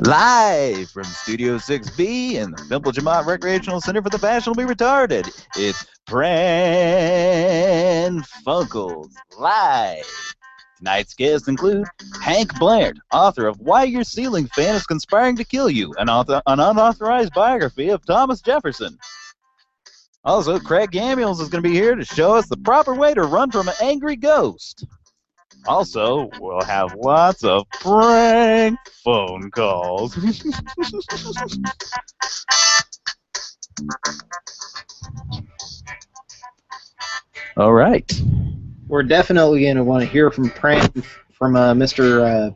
Live from Studio 6B in the Pimple Jamont Recreational Center for the Fashionably Retarded, it's Pran Funkels Live. Tonight's guests include Hank Bland, author of Why Your Ceiling Fan is Conspiring to Kill You, an, author, an unauthorized biography of Thomas Jefferson. Also, Craig Gamuels is going to be here to show us the proper way to run from an angry ghost. Also, we'll have lots of prank phone calls. All right. We're definitely going to want to hear from prank from uh, Mr. Uh,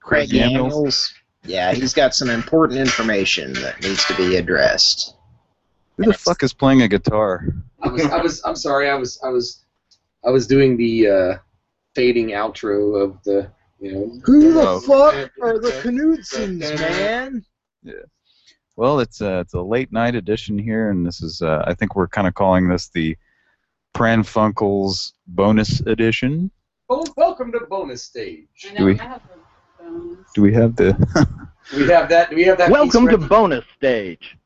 Craig Craig Daniels. Daniels. Yeah, he's got some important information that needs to be addressed. Who the fuck is playing a guitar? I was, I was, I'm sorry. I was, I was, I was doing the uh, fading outro of the, you know. Who the Oh. fuck are the Knutsons, man? Yeah. Well, it's a, it's a late night edition here, and this is uh, I think we're kind of calling this the Pran Funkels bonus edition. Oh, welcome to bonus stage. Do we do we have the We have that. We have that. Welcome to bonus stage.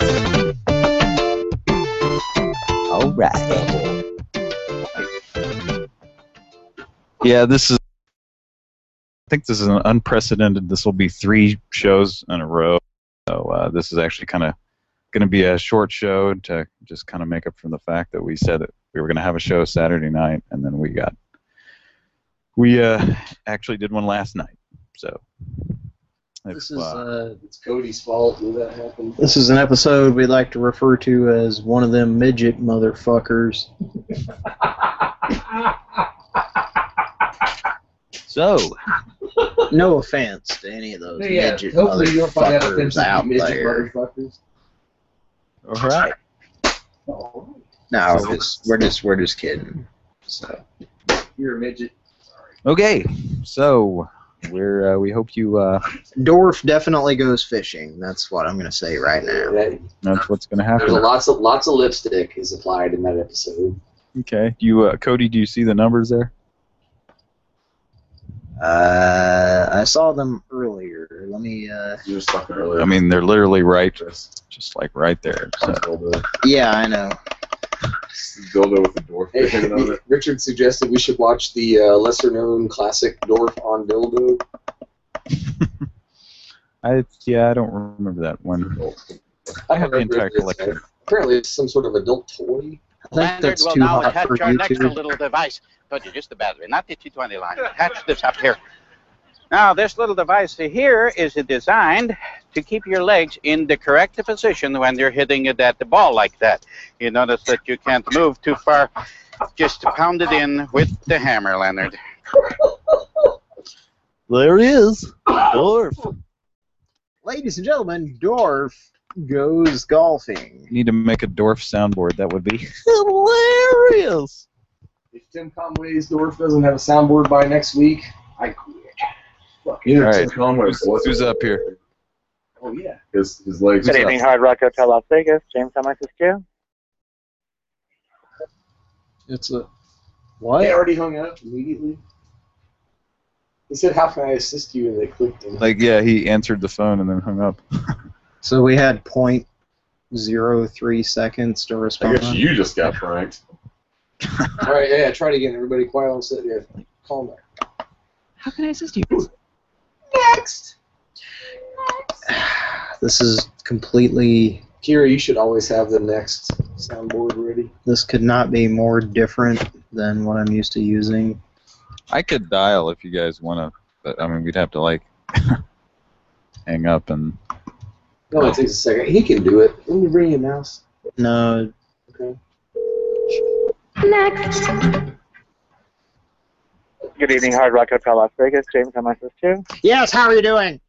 All right. Yeah, this is. I think this is an unprecedented. This will be three shows in a row. So uh, this is actually kind of going to be a short show to just kind of make up for the fact that we said that we were going to have a show Saturday night, and then we got. We uh, actually did one last night. So. This is uh, uh, It's Cody's fault that that happened. this is an episode we like to refer to as one of them midget motherfuckers. so No offense to any of those yeah, midget hopefully you don't find that motherfuckers offensive, out midget there. motherfuckers. all right. Oh, No, we're just, we're just we're just kidding. so you're a midget. Sorry. Okay, so we're uh, we hope you uh, Dorf definitely goes fishing. That's what I'm gonna say right now. That- that's what's going to There's happen. lots of lots of lipstick is applied in that episode. Okay, you uh, Cody? Do you see the numbers there? Uh, I saw them earlier. Let me. Uh, You were talking earlier. I mean, they're literally right, Just just like right there. So yeah, I know. dildo with a dwarf Hey, hanging on it. Richard suggested we should watch the uh, lesser-known classic Dorf on Dildo. I yeah, I don't remember that one. I have the entire collection. Apparently, it's some sort of adult toy. Leonard that's will too now hot for attach our next YouTube. little device. Told you, just the battery, not the T20 line. Attach this up here. Now, this little device here is designed to keep your legs in the correct position when you're hitting it at the ball like that. You notice that you can't move too far. Just pound it in with the hammer, Leonard. There he is, Dorf. Ladies and gentlemen, Dorf goes golfing. Need to make a Dorf soundboard. That would be hilarious. If Tim Conway's Dorf doesn't have a soundboard by next week, I quit. Fuck it. Yeah, All Tim. Conway. Who's, who's up here? Oh yeah. His, his legs. Good evening, Hard Rock Hotel Las Vegas. James, how may I assist you? It's a They what? already hung up immediately. He said, "How can I assist you?" And they clicked. And Like yeah, he answered the phone and then hung up. So we had point zero three seconds to respond. I respond. guess you just got pranked. All right, yeah, try it again. Everybody, quiet on set. Yeah, calm down. How can I assist you? Next. Next. This is completely. Kira, you should always have the next soundboard ready. This could not be more different than what I'm used to using. I could dial if you guys want to, but I mean we'd have to like hang up and No, It takes a second. He can do it. Let me bring you a mouse. No, Okay. Next. Good evening, Hard Rock Hotel Las Vegas. James, how may I assist you? Yes, how are you doing?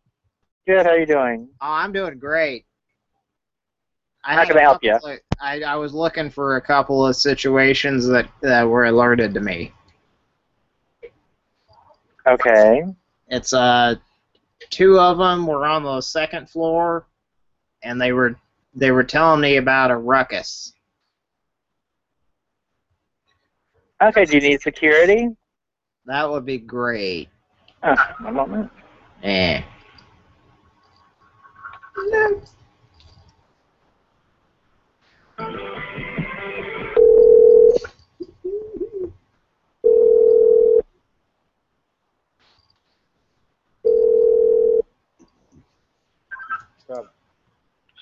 Good, how are you doing? Oh, I'm doing great. I How had can a I help couple of- I, I was looking for a couple of situations that, that were alerted to me. Okay. It's uh, two of them were on the second floor, and they were they were telling me about a ruckus. Okay, do you need security? That would be great. Oh, one moment. Eh.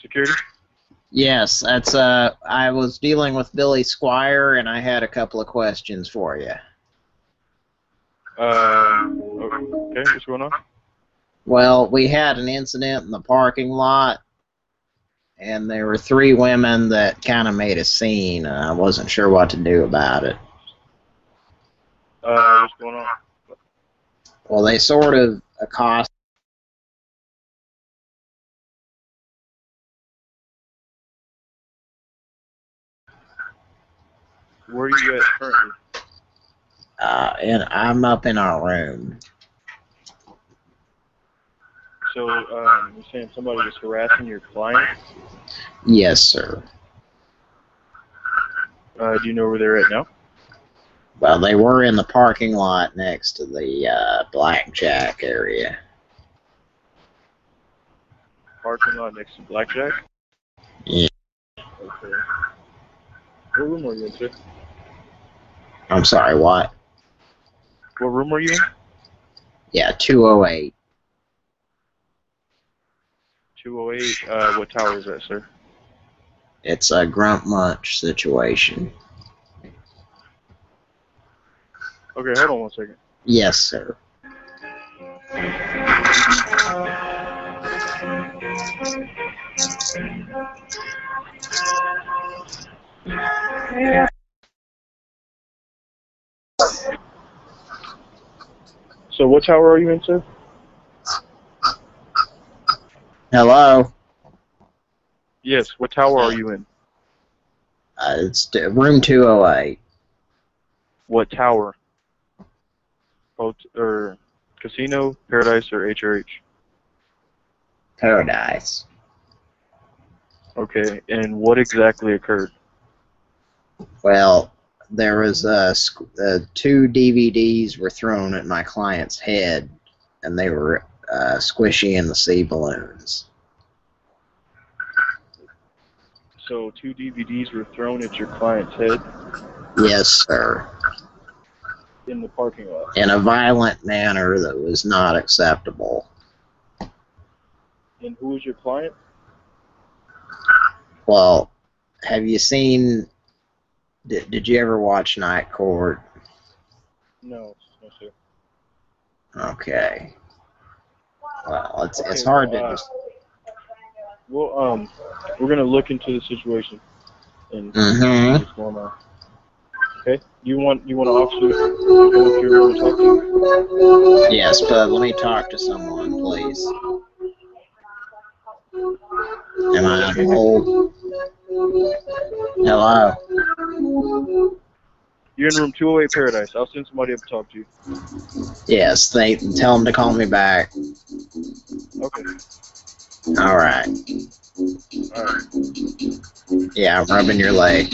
Security? Yes, that's uh I was dealing with Billy Squier and I had a couple of questions for you. Uh, okay, what's going on? Well, we had an incident in the parking lot and there were three women that kind of made a scene. and I wasn't sure what to do about it. Uh, what's going on? Well, they sort of accosted Where are you at currently? uh and I'm up in our room. So, um, you're saying somebody was harassing your client? Yes, sir. Uh, do you know where they're at now? Well, they were in the parking lot next to the uh, blackjack area. Parking lot next to Blackjack? Yeah. Okay. What room are you in, sir? I'm sorry, what? What room are you in? Yeah, 208. 208. Uh, what tower is that, sir? It's a grunt munch situation. Okay, hold on one second. Yes, sir. So, what tower are you in, sir? Hello? Yes, what tower are you in? Uh, it's room 208. What tower? Hot- or casino, paradise, or HRH? Paradise. Okay, and what exactly occurred? Well, there was uh, uh, two DVDs were thrown at my client's head, and they were uh, squishy in the sea balloons. So, two DVDs were thrown at your client's head Yes, sir. in the parking lot. In a violent manner that was not acceptable. And who is your client? Well, have you seen? Did, did you ever watch Night Court? No, no, sir. Okay. Well, it's it's Okay, hard to uh, just. Well, um, we're gonna look into the situation and what's going on. Okay. You want you want an officer to go up here and talk to you? Yes, but let me talk to someone, please. Am I on hold? Hello. You're in room 208 Paradise. I'll send somebody up to talk to you. Yes, they tell them to call me back. Okay. All right. All right. Yeah, I'm rubbing your leg.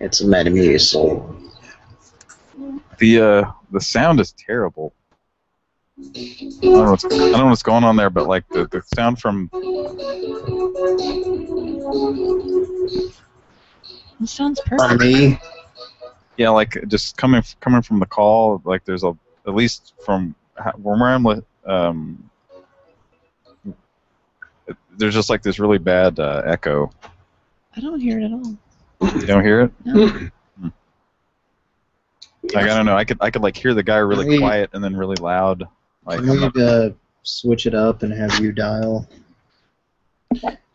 It's a Metamucil. The uh, the sound is terrible. I don't know what's, I don't know what's going on there, but like the, the sound from That sounds For perfect. me, yeah, like just coming coming from the call, like there's a at least from ha- where I'm li- um, there's just like this really bad uh, echo. I don't hear it at all. You don't hear it? No. Like I don't know. I could I could like hear the guy really quiet and then really loud. Like I'm we not- uh, switch it up and have you dial?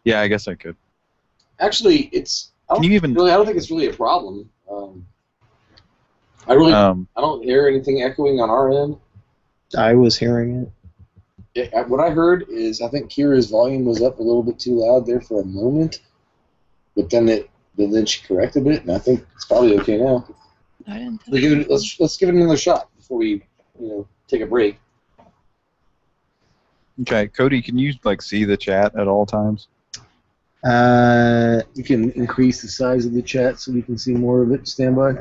yeah, I guess I could. Actually, it's. I Can don't you even really. I don't think it's really a problem. Um, I really. um I don't hear anything echoing on our end. I was hearing it. It, what I heard is I think Kira's volume was up a little bit too loud there for a moment, but then it, but then she corrected it, and I think it's probably okay now. I didn't. Let's give it, let's, let's give it another shot before we, you know, take a break. Okay, Cody, can you like see the chat at all times? Uh, you can increase the size of the chat so we can see more of it. Stand by.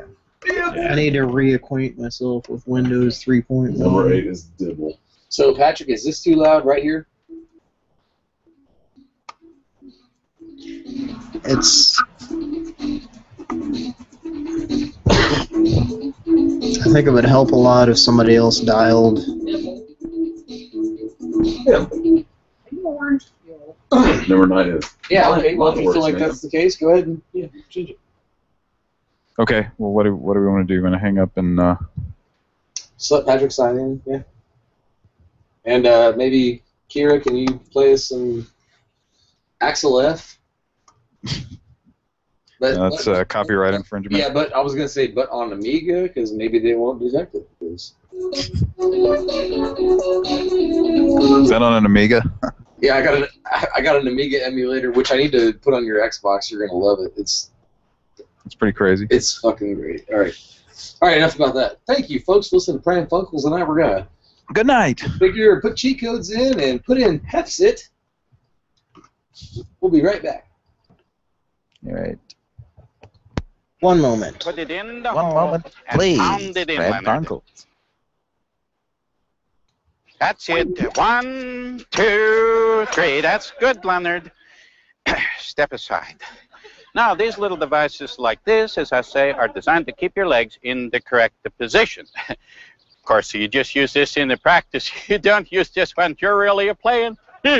I need to reacquaint myself with Windows 3.1. Number eight is Dibble. So Patrick, is this too loud right here? It's. I think it would help a lot if somebody else dialed. Number nine is. Yeah. Okay. Well, if you feel like that's the case, go ahead and yeah, change it. Okay. Well, what do what do we want to do? You want to hang up and uh, Just let Patrick sign in. Yeah. And uh, maybe Kira, can you play us some Axel F? But, that's uh, copyright infringement. yeah, but I was gonna say, but on Amiga, because maybe they won't detect it. 'cause- Is that on an Amiga? Yeah, I got an I got an Amiga emulator, which I need to put on your Xbox. You're gonna love it. It's It's pretty crazy. it's fucking great. All right, all right. Enough about that. Thank you, folks. Listen to Pran Funkels, and I we're gonna Good night. figure put cheat codes in and put in Hefsit. We'll be right back. All right. One moment. Put it in the One hole moment, please. pound it in, Fred Leonard. Funkels. That's it. One, two, three. That's good, Leonard. Step aside. Now, these little devices like this, as I say, are designed to keep your legs in the correct position. of course, you just use this in the practice. You don't use this when you're really playing. you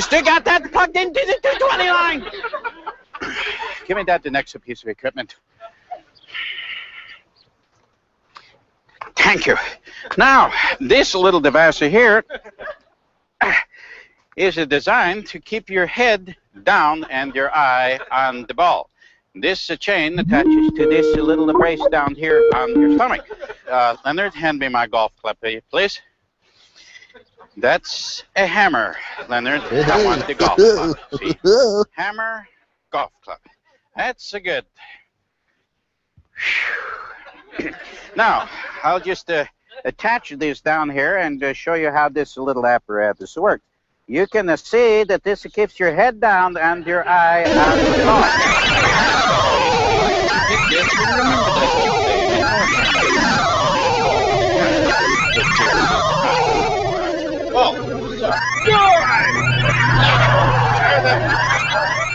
still got that plugged into the 220 line. Give me that the next piece of equipment. Thank you. Now, this little device here is designed to keep your head down and your eye on the ball. This uh, chain attaches to this little brace down here on your stomach. Uh, Leonard, hand me my golf club, please. That's a hammer, Leonard. I want the golf club. See? Hammer, golf club. That's a good. Now, I'll just uh, attach this down here and uh, show you how this little apparatus works. You can uh, see that this keeps your head down and your eye on the. Leonard,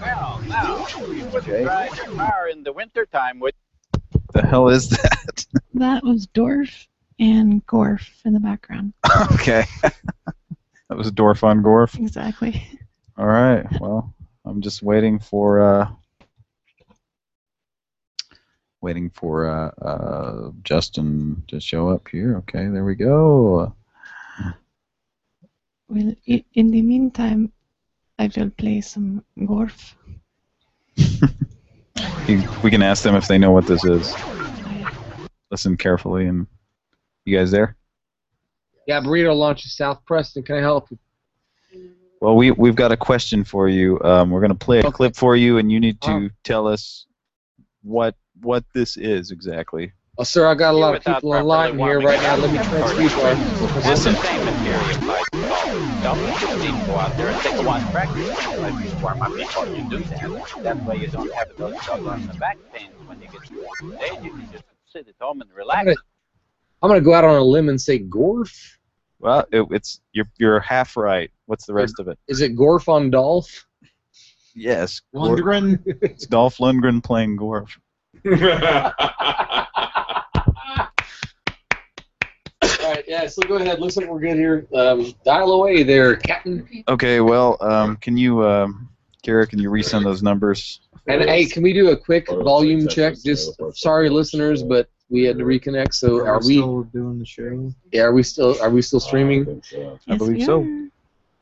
Well, now, you wouldn't drive your car in the wintertime, would The hell is that? That was Dorf and Gorf in the background. okay. that was a Dorf on Gorf. Exactly. All right. Well, I'm just waiting for uh, waiting for uh, uh, Justin to show up here. Okay, there we go. Well, in the meantime, I will play some Gorf. We can ask them if they know what this is. Listen carefully, and you guys there? Yeah, Burrito launches South Preston. Can I help you? Well, we we've got a question for you. Um, we're gonna play a clip for you, and you need to Oh. tell us what what this is exactly. Oh, sir, I got a lot of people online here right now. Let me transmute one. Listen, same material like golf. Don't just need to out there and take one practice. Let you warm up before you do that. That way you don't have those trouble on the back pains when you get to the stage. You can just sit at home and relax. Gonna, I'm gonna go out on a limb and say Gorf. Well, it, it's you're you're half right. What's the rest of it? Is it Gorf on Dolph? Yes, Gor- Lundgren? it's Dolph Lundgren playing Gorf. All right, yeah. So go ahead. Looks like we're good here. Um, dial away there, Captain. Okay, well, um, can you, um, Kara, can you resend those numbers? And hey, can we do a quick volume check? Just sorry, listeners, but we had to reconnect. So are we? still doing the show? Yeah, are we still? Are we still streaming? I believe so.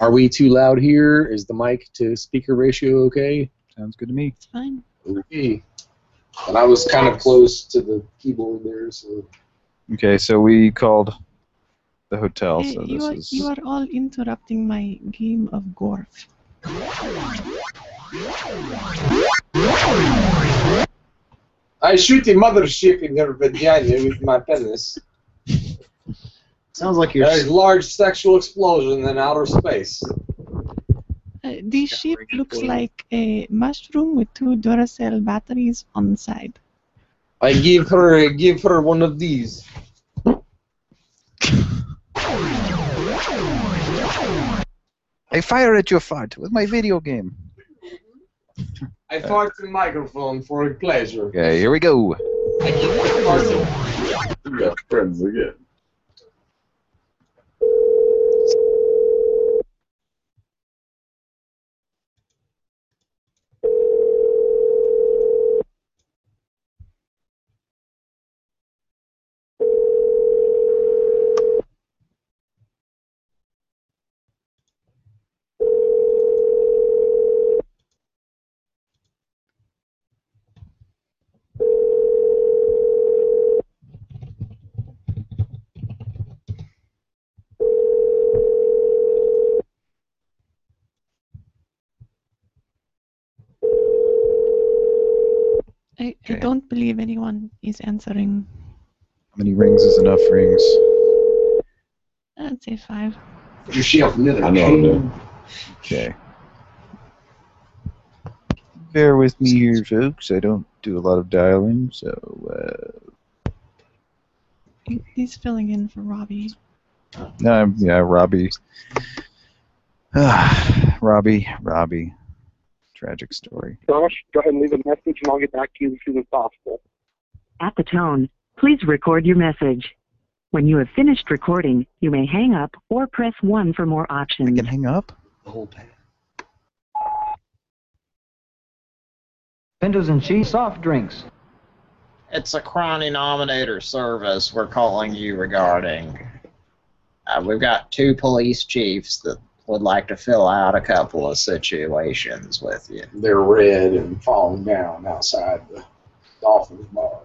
Are we too loud here? Is the mic to speaker ratio okay? Sounds good to me. It's fine. Okay. And I was kind of close to the keyboard there, so Okay, so we called the hotel. Hey, So you, this are, is you are all interrupting my game of Gorf. I shoot the mothership in your vagina with my penis. Sounds like you're. There's large sexual explosion in outer space. Uh, this ship looks like a mushroom with two Duracell batteries on the side. I give her give her one of these. I fire at your fart with my video game. I fart the microphone for pleasure. Okay, here we go. I keep farting. We got friends again. Don't believe anyone is answering. How many rings is enough rings? I'd say five. Yourself another I know I do. Okay. Bear with me here, folks. I don't do a lot of dialing, so uh, He's filling in for Robbie. uh, yeah, Robbie. Robbie, Robbie. Tragic story. Josh, go ahead and leave a message, and I'll get back to you as soon as possible. At the tone, please record your message. When you have finished recording, you may hang up or press 1 for more options. I can hang up. The whole pad. Pintos and cheese soft drinks. It's a chronometer service we're calling you regarding. Uh, we've got two police chiefs that would like to fill out a couple of situations with you. They're red and falling down outside the Dolphins bar.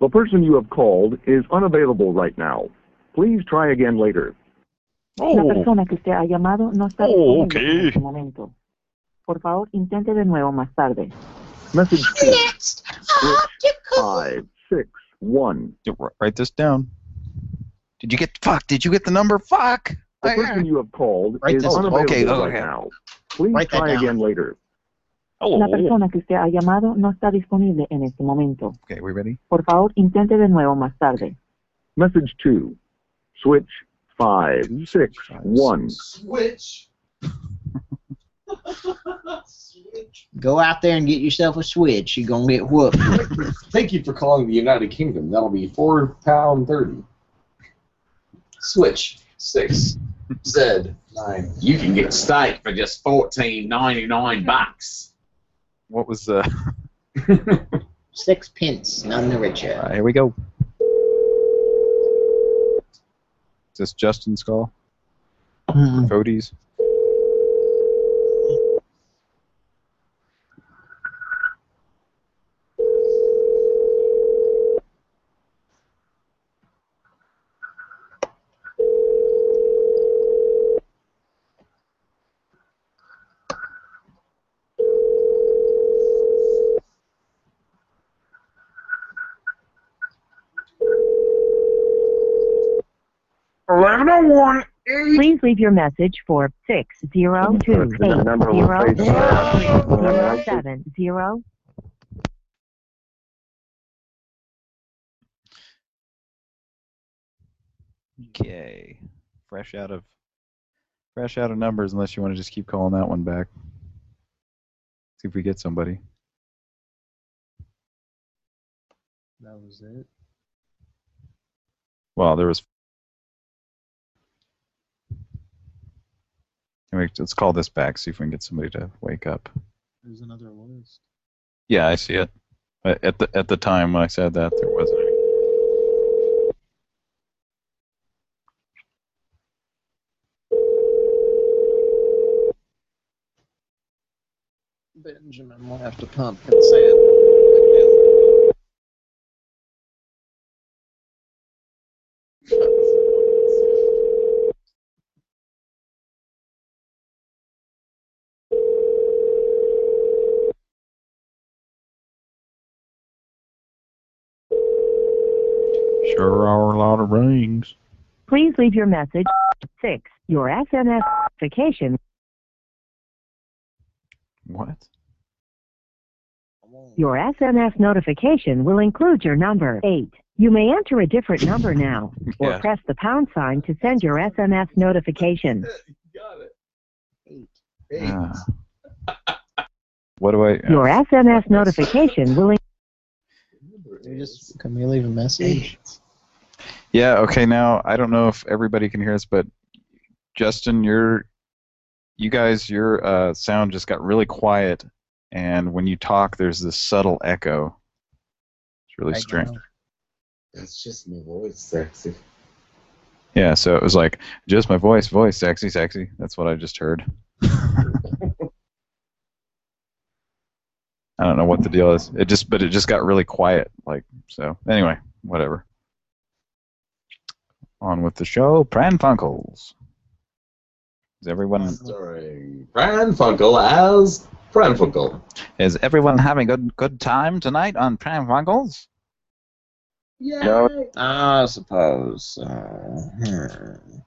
The person you have called is unavailable right now. Please try again later. Oh. La persona que usted ha llamado no está Oh, disponible okay. en este momento. Por favor, intente de nuevo más tarde. Message two. Switch five six one. Write this down. Did you get fuck? Did you get the number? Fuck. The person you have called Write is this- unavailable okay, right now. Please Write try again later. Oh, La oh, persona oh. que usted ha llamado no está disponible en este momento. Okay, we ready? Por favor, intente de nuevo más tarde. Message two. Switch five six one. Switch. Go out there and get yourself a switch. You're gonna get whooped. Thank you for calling the United Kingdom. That'll be four pound thirty. Switch six Z nine. You can get steak for just fourteen ninety nine bucks. What was the? Six pence, none the richer. All right, here we go. Is this Justin's call? Mm. Cody's. Eleven oh one. Please leave your message for six zero two eight The number will zero face zero that. three seven zero. Okay. Fresh out of fresh out of numbers unless you want to just keep calling that one back. See if we get somebody. That was it. Well, there was Anyway, let's call this back, see if we can get somebody to wake up. There's another list. Yeah, I see it. At at the at the time when I said that, there wasn't any. Benjamin will have to pump consent. Sure are a lot of rings. Please leave your message. 6. Your SMS notification. What? Your SMS notification will include your number. 8. You may enter a different number now, or press the pound sign to send your SMS notification. Ah. What do I? Your SMS notification will in- just can we leave a message? Yeah. Okay. Now I don't know if everybody can hear us, but Justin, your, you guys, your uh, sound just got really quiet, and when you talk, there's this subtle echo. It's really I strange. know. It's just my voice, sexy. Yeah. So it was like just my voice, voice, sexy, sexy. That's what I just heard. I don't know what the deal is. It just, but it just got really quiet. Like so. Anyway, whatever. On with the show, Pran Funkels. Is everyone Starring Pran Funkel as Pran Funkel. is everyone having a good good time tonight on Pran Funkels? Yeah. I suppose so. Hmm.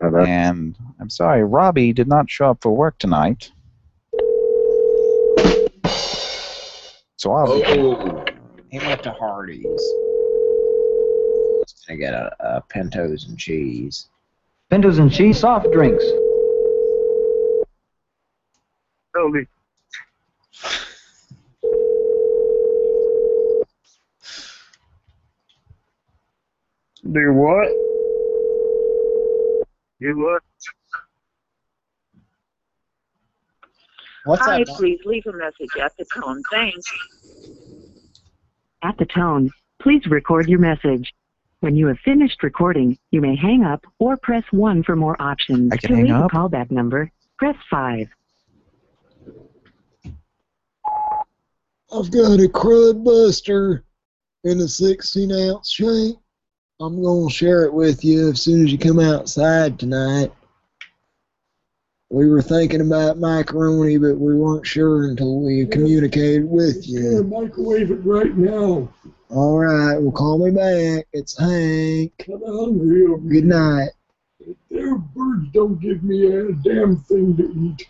And I'm sorry, Robbie did not show up for work tonight. So I'll Oh. He went to Hardee's. He's gonna a, a Pintos and cheese. Pintos and cheese soft drinks. Totally. Do what? You what? What's Hi, that? please leave a message at the tone. Thanks. At the tone, please record your message. When you have finished recording, you may hang up or press 1 for more options. I can to hang leave up? a callback number, press 5. I've got a crud buster in a 16 ounce shank. I'm gonna share it with you as soon as you come outside tonight. We were thinking about macaroni, but we weren't sure until we communicated with you. microwave it right now. All right, well, call me back. It's Hank. I'm hungry Good night. Their birds don't give me a damn thing to eat.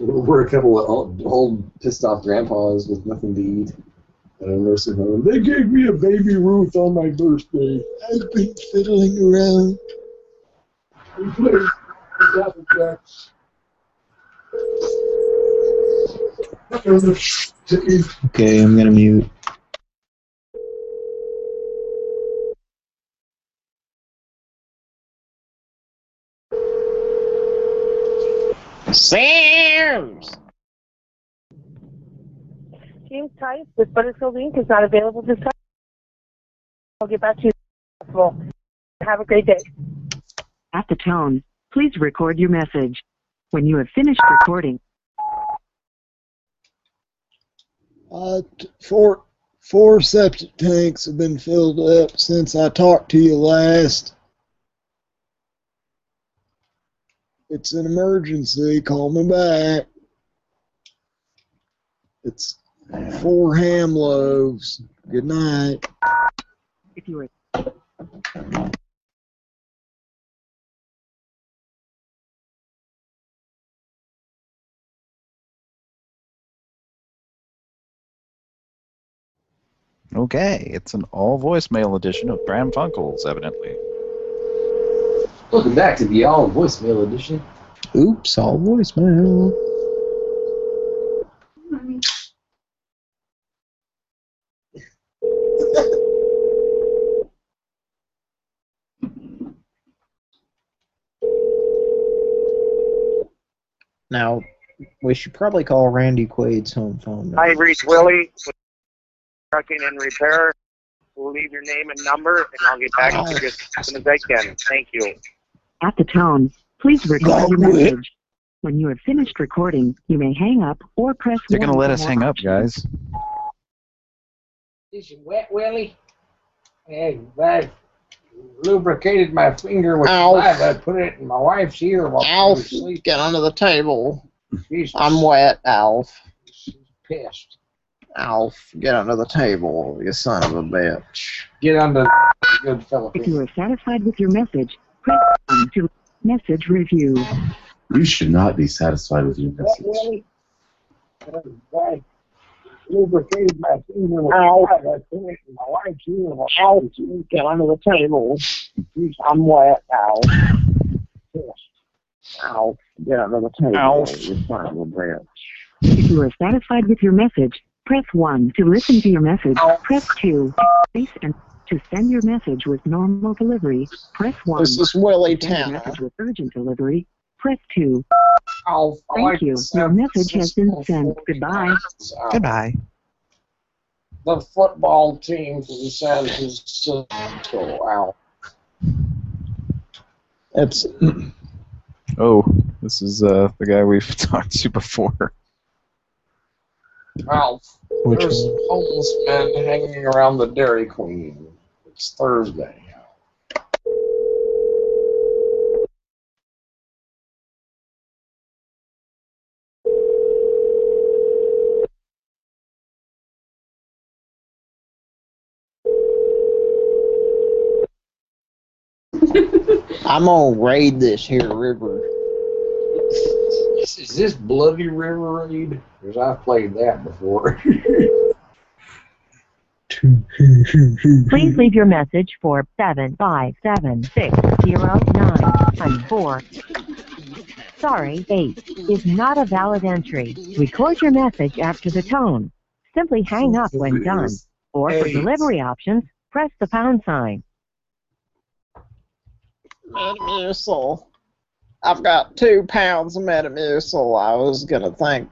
We're a couple of old, old pissed off grandpas with nothing to eat at a nursing home. They gave me a baby Ruth on my birthday. I've been fiddling around. We played Apple Jacks. Okay, I'm gonna mute. Sam's! James Tice with Butterfield Inc. is not available this time. I'll get back to you as possible. Have a great day. At the tone, please record your message. When you have finished recording, Uh, four, four septic tanks have been filled up since I talked to you last. It's an emergency. Call me back. It's four ham loaves. Good night. if you are Okay, it's an all voicemail edition of Pran Funkels, evidently. Welcome back to the all voicemail edition. Oops, all voicemail. Now, we should probably call Randy Quaid's home phone. Hi, reach Willie. With Trucking and repair. We'll leave your name and number, and I'll get back to you as oh, soon as I can. Thank you. At the tone, please record your message. When you have finished recording, you may hang up or press They're gonna let us hang up, options. guys. Is it wet, Willie? Hey, I lubricated my finger with Ow. saliva. I put it in my wife's ear while Alf, she was asleep. get under the table. She's I'm wet, Alf. She's pissed. Alf, get under the table, you son of a bitch. Get under the good fella. If you are satisfied with your message, press 1 to message review. You should not be satisfied with your message. Willie? I lubricated my finger with Ow. I put it in my wife's ear while she Alf, get under the table. I'm wet, Alf. Pissed. Alf, get under the table, Alf. you son of a bitch. If you are satisfied with your message, press 1 to listen to your message. Press 2 to place and to send your message with normal delivery. Press 1. This is Willie to send your Tanner. message with urgent delivery. Press 2. Alf, I Thank you. Your message has been sent. Goodbye. 49ers, Goodbye. The football team from San Francisco. Alf. That's Oh, this is uh, the guy we've talked to before. Alf. Which There's one? homeless men hanging around the Dairy Queen. It's Thursday. I'm gonna raid this here river. Is, is this Bloody River Raid? Because I've played that before. Please leave your message for seven five seven six zero nine one four. Sorry, eight is not a valid entry. Record your message after the tone. Simply hang up when done. Or for delivery options, press the pound sign. Metamucil. I've got two pounds of Metamucil. I was gonna think,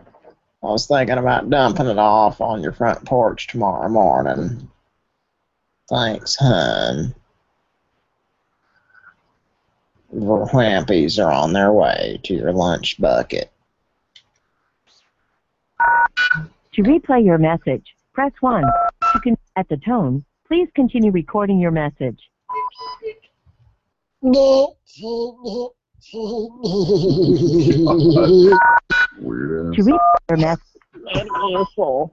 I was thinking about dumping it off on your front porch tomorrow morning. Thanks, hun. The Whampies are on their way to your lunch bucket. To replay your message, press 1. To con- at the tone, please continue recording your message. Your message, Metamucil.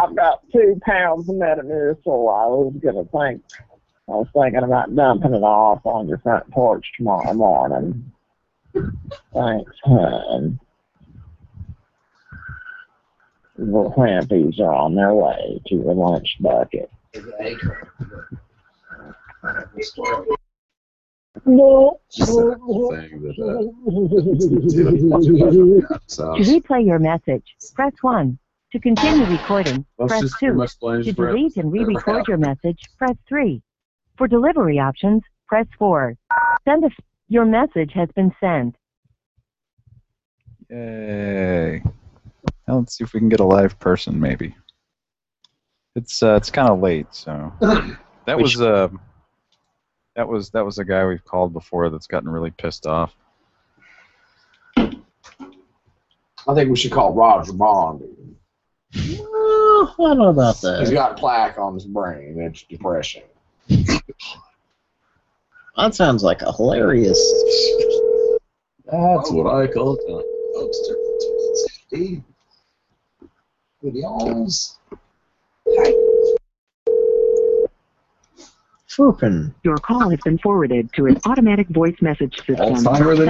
I've got two pounds of Metamucil. I was gonna think, I was thinking about dumping it off on your front porch tomorrow morning. Thanks, hun. The Whampies are on their way to your lunch bucket. No. Just that thing that uh, to replay your message, press 1. To continue recording, Let's press 2. To delete and re-record your message, press 3. For delivery options, press 4. Send a, your message has been sent. Yay. Now let's see if we can get a live person, maybe. It's uh, it's kind of late, so that was uh, that was that was a guy we've called before that's gotten really pissed off. I think we should call Roger Bond. I don't know about He's that. got plaque on his brain. It's depression. That sounds like a hilarious. That's what I call it. Videos. Swooping. Your call has been forwarded to an automatic voice message system. Alzheimer than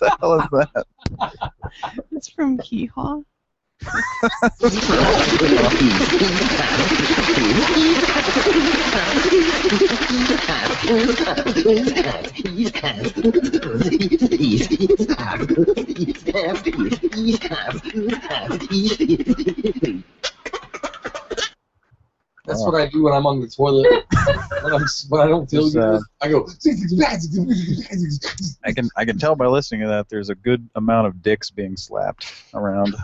the hell is that? It's from Keehaw. That's what I do when I'm on the toilet. when, I'm, when I don't feel Just, uh, I go. I can I can tell by listening to that there's a good amount of dicks being slapped around.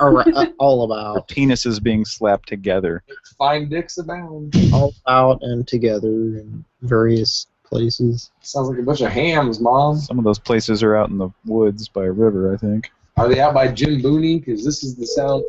Ar- uh, all Or about, penises being slapped together. Fine dicks abound. all out and together in various places. Sounds like a bunch of hams, mom. Some of those places are out in the woods by a river, I think. Are they out by Jim Booney? Because this is the sound.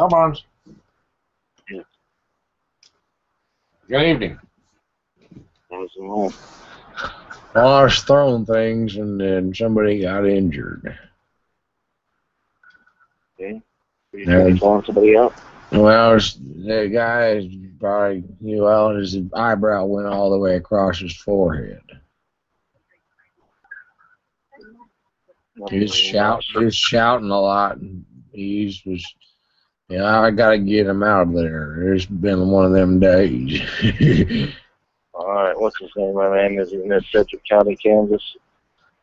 Come on. Good evening. Well, I was throwing things and then somebody got injured. Okay. You Yeah. yeah. calling somebody out? Well, it's- the guy is probably, well, his eyebrow went all the way across his forehead. He was shout, he was shouting a lot, and he was, yeah, I gotta get him out of there. It's been one of them days. All right. What's his name? My name is he in Sedgwick County, Kansas.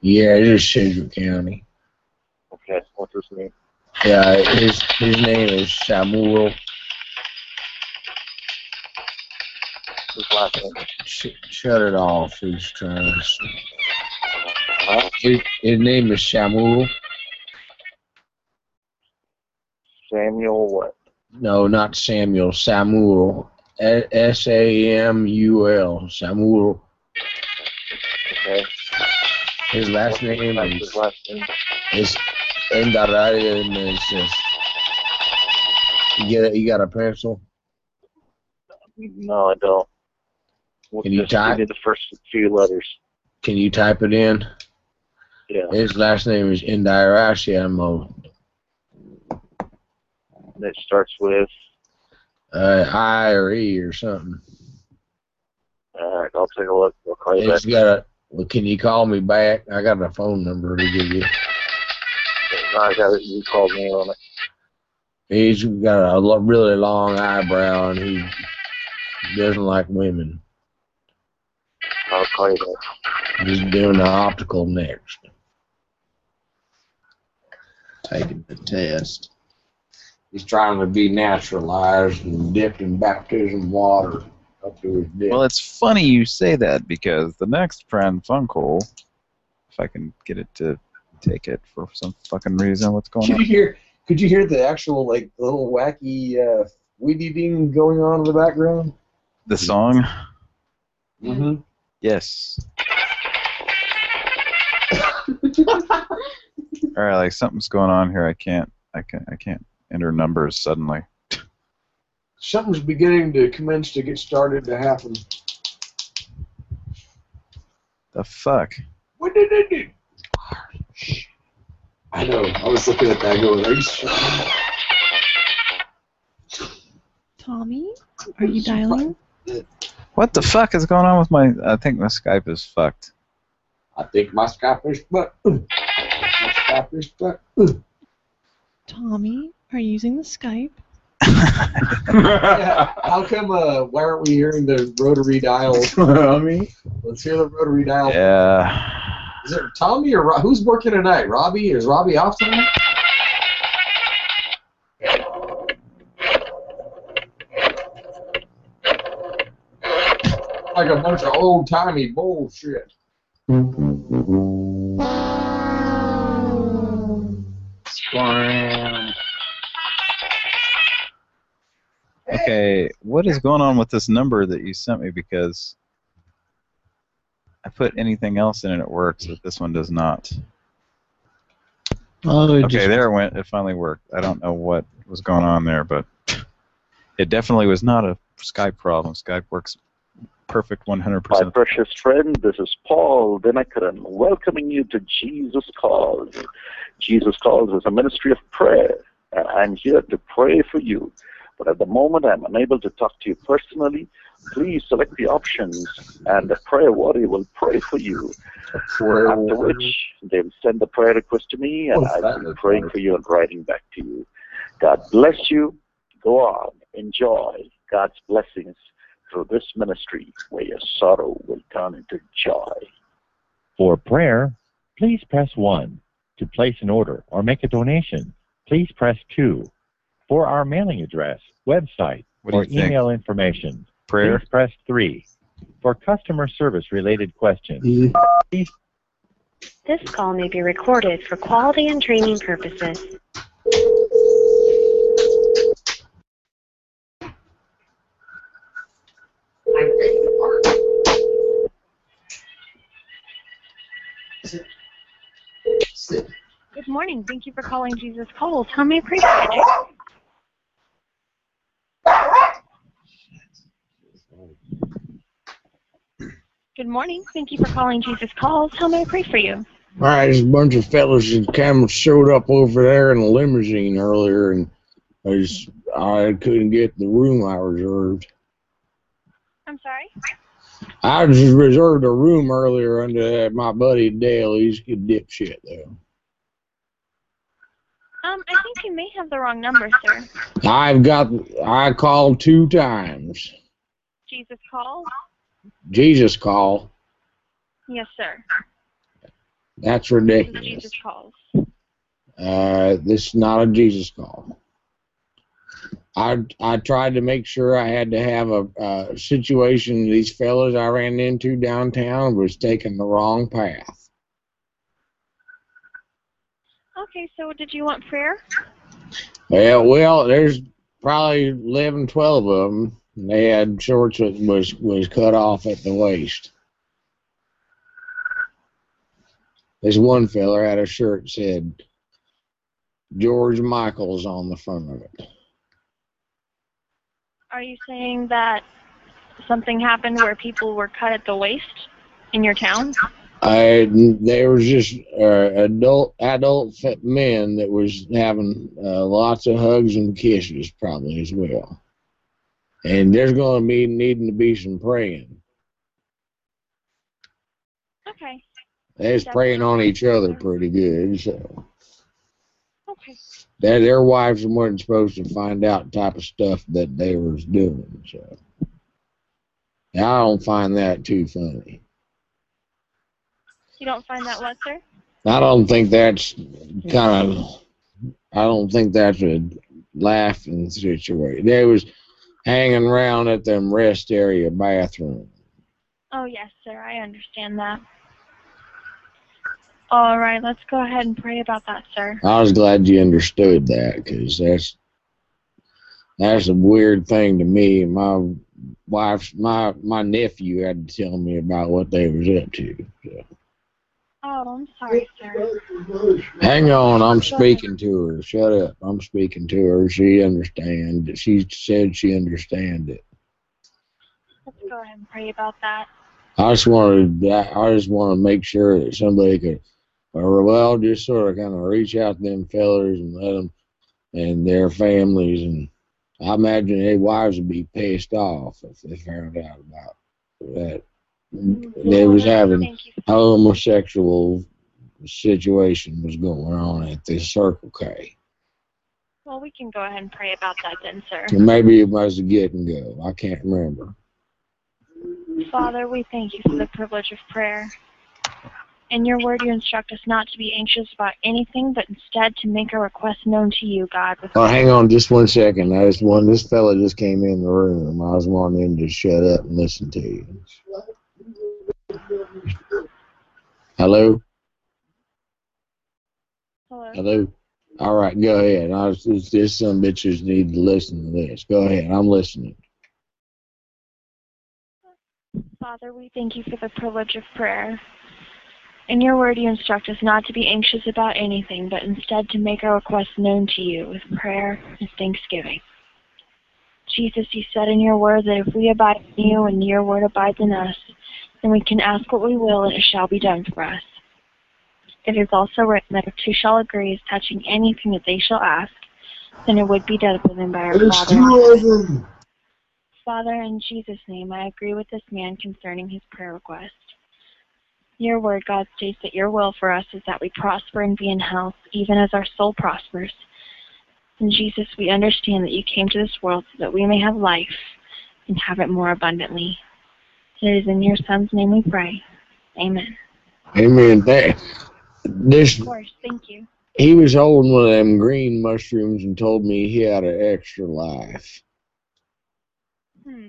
yeah, it is Sedgwick County. Okay. What's his name? Yeah, his his name is Samuel. His last name. Sh- shut it off. He's trying to. Uh, His, his name is Samuel. Samuel what? No, not Samuel. Samuel. S A M U L. Samuel. Okay. His last What's name his is last name? is radio says. You get it? You got a pencil? No, I don't. What's Can you type? The first few letters. Can you type it in? Yeah. His last name is Indirasiamo. That starts with. Uh, I or E or something. All right. I'll take a look. I'll call you back. He's got a. Well, can you call me back? I got a phone number to give you. I got it. You called me on it. He's got a lo- really long eyebrow and he doesn't like women. I'll call you back. He's doing the optical next. Taking the test. He's trying to be naturalized and dipped in baptism water up to his dick. Well, it's funny you say that because the next Pran Funkel, if I can get it to take it for some fucking reason, what's going Could on? you hear? Could you hear the actual like little wacky uh, weedy ding going on in the background? The song? Mm-hmm. Yes. All right, like something's going on here. I can't. I can't, I can't enter numbers suddenly. Something's beginning to commence to get started to happen. The fuck? What did it do? I know. I was looking at that going, are you sure? Tommy, are you dialing? What the fuck is going on with my? I think my Skype is fucked. I think my Skype is fucked. My Skype is fucked. Tommy, are you using the Skype? yeah, how come, uh, why aren't we hearing the rotary dials? Tommy? Let's hear the rotary dial. Yeah. Is it Tommy or Ro- who's working tonight? Robbie? Is Robbie off tonight? Like a bunch of old timey bullshit. Okay, what is going on with this number that you sent me? Because I put anything else in and it works, but this one does not. Oh, it Okay, just- there it went. It finally worked. I don't know what was going on there, but it definitely was not a Skype problem. Skype works perfect 100%. My precious friend, this is Paul Dinakaran welcoming you to Jesus Calls. Jesus Calls is a ministry of prayer, and I'm here to pray for you. But at the moment, I'm unable to talk to you personally. Please select the options, and the prayer warrior will pray for you. Prayer After warrior? which, they'll send the prayer request to me, and What's I'll be praying like? for you and writing back to you. God bless you. Go on. Enjoy God's blessings through this ministry where your sorrow will turn into joy. For prayer, please press 1. To place an order or make a donation, please press 2. For our mailing address, website, or you think? email information, Prayer? please press 3. For customer service related questions, mm-hmm. please This call may be recorded for quality and training purposes. Good morning. Thank you for calling Jesus Calls. How may I pray for you? Good morning. Thank you for calling Jesus Calls. How may I pray for you? All right, there's a bunch of fellas and cameras showed up over there in a limousine earlier, and I just I couldn't get the room I reserved. I'm sorry? I just reserved a room earlier under my buddy Dale. He's a dipshit though. Um, I think you may have the wrong number, sir. I've got I called two times. Jesus Calls? Jesus call. Yes, sir. That's ridiculous. Jesus Calls. Uh, this is not a Jesus call. I I tried to make sure I had to have a, a situation. These fellas I ran into downtown was taking the wrong path. Okay, so did you want prayer? Yeah, well, there's probably 11, 12 of them. They had shorts that was was cut off at the waist. This one fella had a shirt that said George Michael's on the front of it. Are you saying that something happened where people were cut at the waist in your town? I there was just uh, adult adult men that was having uh, lots of hugs and kisses probably as well. And there's going to be needing to be some praying. Okay. They're praying on each other pretty good. So Okay. their their wives weren't supposed to find out type of stuff that they was doing. So Now, I don't find that too funny. You don't find that what, sir? I don't think that's kind of. I don't think that's a laughing situation. There was hanging around at them rest area bathroom. Oh, yes, sir. I understand that. All right, let's go ahead and pray about that, sir. I was glad you understood that because that's that's a weird thing to me. My wife's my my nephew had to tell me about what they was up to. So. Oh, I'm sorry, sir. Hang on, I'm speaking to her. Shut up. I'm speaking to her. She understand. She said she understand it. Let's go ahead and pray about that. I just wanted. I just want to make sure that somebody could, or well, just sort of kind of reach out to them fellers and let them and their families, and I imagine their wives would be pissed off if they found out about that Mm-hmm. they was having a homosexual situation was going on at this Circle K. Well, we can go ahead and pray about that then, sir. Or maybe it was a get and go. I can't remember. Father, we thank you for the privilege of prayer. In your word, you instruct us not to be anxious about anything, but instead to make our requests known to you, God. Oh, hang on just one second. I just one. This fella just came in the room. I was wanting him to shut up and listen to you. Hello. Hello. Hello. All right, go ahead. I was this, this some bitches need to listen to this. Go ahead. I'm listening. Father, we thank you for the privilege of prayer. In your word, you instruct us not to be anxious about anything, but instead to make our requests known to you with prayer and thanksgiving. Jesus, you said in your word that if we abide in you and your word abides in us, then we can ask what we will and it shall be done for us. It is also written that if two shall agree as touching anything that they shall ask, then it would be done for them by our Father. two of them. Father, in Jesus' name, I agree with this man concerning his prayer request. Your word, God, states that your will for us is that we prosper and be in health, even as our soul prospers. In Jesus, we understand that you came to this world so that we may have life and have it more abundantly. It is in your Son's name we pray. Amen. Amen. That, this Of course, thank you. he was holding one of them green mushrooms and told me he had an extra life. Hmm.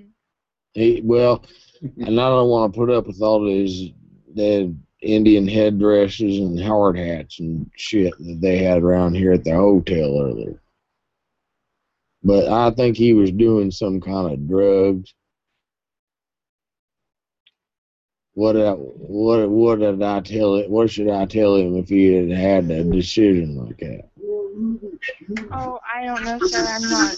He, well, and I don't want to put up with all these the Indian headdresses and hard hats and shit that they had around here at the hotel earlier. But I think he was doing some kind of drugs. What I, what what did I tell it? What should I tell him if he had had a decision like that? Oh, I don't know, sir. I'm not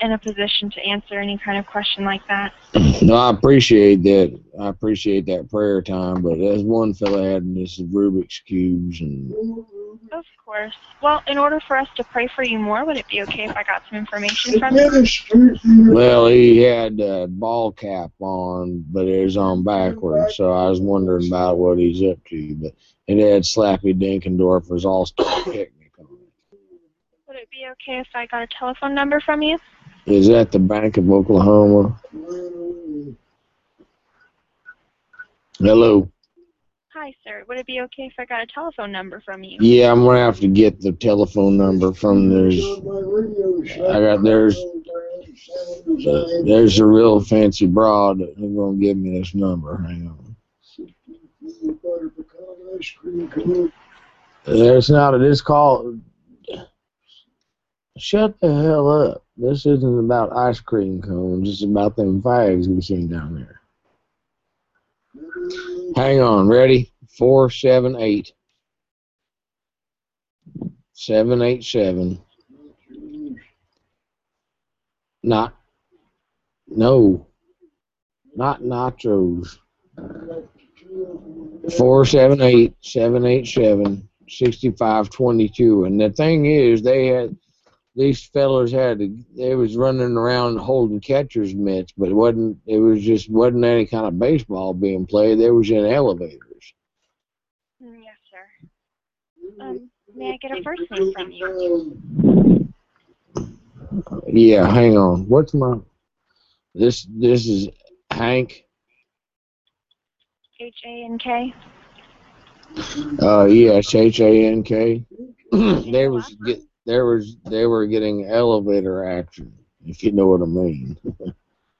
in a position to answer any kind of question like that. No, I appreciate that. I appreciate that prayer time, but as one fellow had this Rubik's cubes and Mm-hmm. Of course. Well, in order for us to pray for you more, would it be okay if I got some information from you? well, he had a ball cap on, but it was on backwards, so I was wondering about what he's up to. But it had Slappy Dinkendorfer's All Star Picnic. Would it be okay if I got a telephone number from you? Is that the Bank of Oklahoma? Hello. Hi, sir. Would it be okay if I got a telephone number from you? Yeah, I'm gonna have to get the telephone number from there's. I got there's. There's a real fancy broad that's gonna give me this number. Hang on. There's not a this call. Shut the hell up. This isn't about ice cream cones. It's about them fags we seen down there. Hang on. Ready? Four, seven, eight. Seven, eight, seven. Not. No. Not nachos. Four, seven, eight, seven, eight, seven, sixty-five, twenty-two. And the thing is, they had these fellers had to, they was running around holding catcher's mitts, but it wasn't it was just wasn't any kind of baseball being played. They was in elevators. Mm, yes, sir. Um, may I get a first name from you? Yeah, hang on. What's my this this is Hank. H A N K. Uh yes, H A N K. They was get there was they were getting elevator action, if you know what I mean.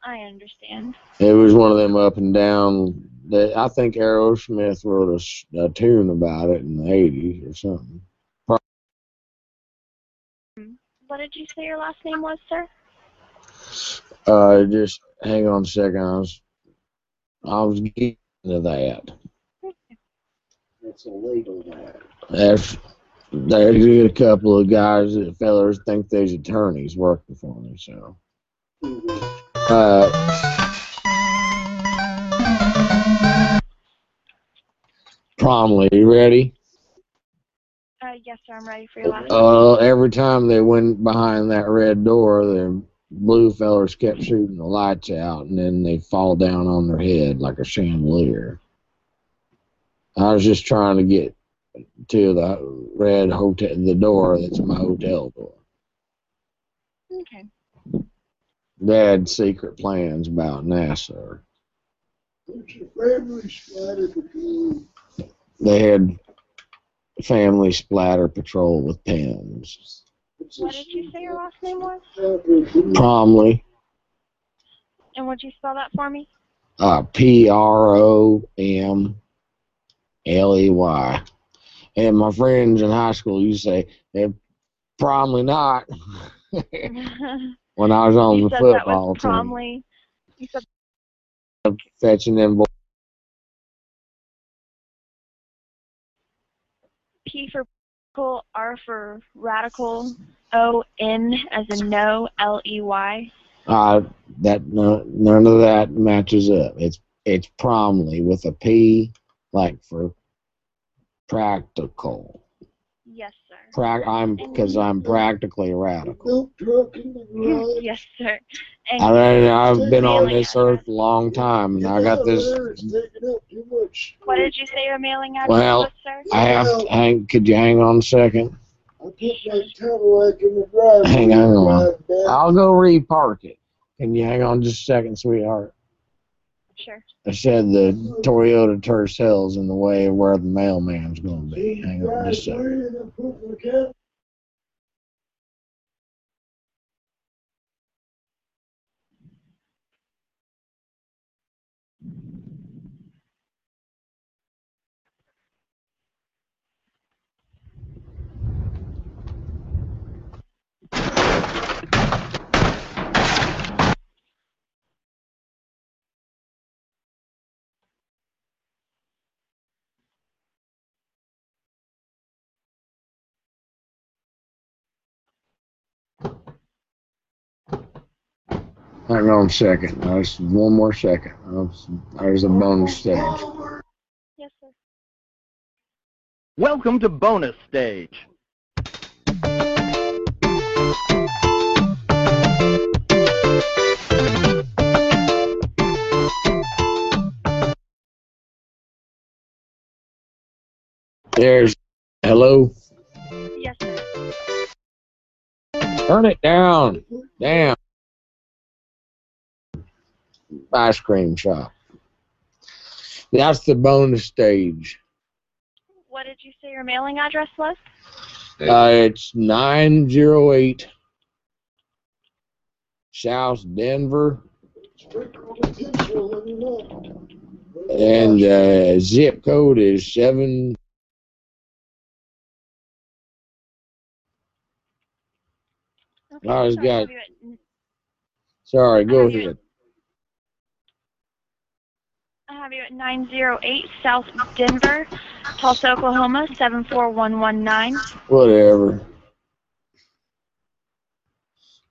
I understand. It was one of them up and down. That I think Aerosmith wrote a tune about it in the '80s or something. What did you say your last name was, sir? Uh, just hang on a second. I was I was getting to that. That's illegal. That. There's a couple of guys that fellers think there's attorneys working for me. So, uh, Promley, you ready? Uh, yes, sir. I'm ready for your last. Uh, every time they went behind that red door, the blue fellers kept shooting the lights out, and then they fall down on their head like a chandelier. I was just trying to get to the red hotel, the door that's my hotel door. Okay. They had secret plans about NASA. Family splatter patrol. They had family splatter patrol with pens. What did you say your last name was? Promley, And would you spell that for me? uh, P R O M L E Y. And my friends in high school used to say, they're probably not. when I was on you the football team, Probably, You said fetching them boys. P for radical, R for radical, O N as in no, L E Y. Uh, that no, none of that matches up. It's it's Promley with a P, like for practical. Yes, sir. Prac- I'm because I'm practically radical. Milk truck in the garage. yes, sir. And I mean, I've been on mailing this earth a long time, and I got this. There, it's taking up too much. What did you say your mailing address Well, was, sir? I have to hang. Could you hang on a second? I put my Cadillac in the driveway. Hang on. drive back. I'll go repark it. Can you hang on just a second, sweetheart? Sure. I said the Toyota Tercel's in the way of where the mailman's going to be. Hang on just a second. Hang on a second. There's one more second. There's a bonus stage. Yes, sir. Welcome to bonus stage. There's hello. Yes, sir. Turn it down. Damn. Ice cream shop. That's the bonus stage. What did you say your mailing address was? Uh, it's 908 South Denver, sprinkle the tinsel in your mouth. and uh, zip code is 7. Okay, I was got. have you at- Sorry, go ahead. I have you at 908 South Denver, Tulsa, Oklahoma 74119. Whatever.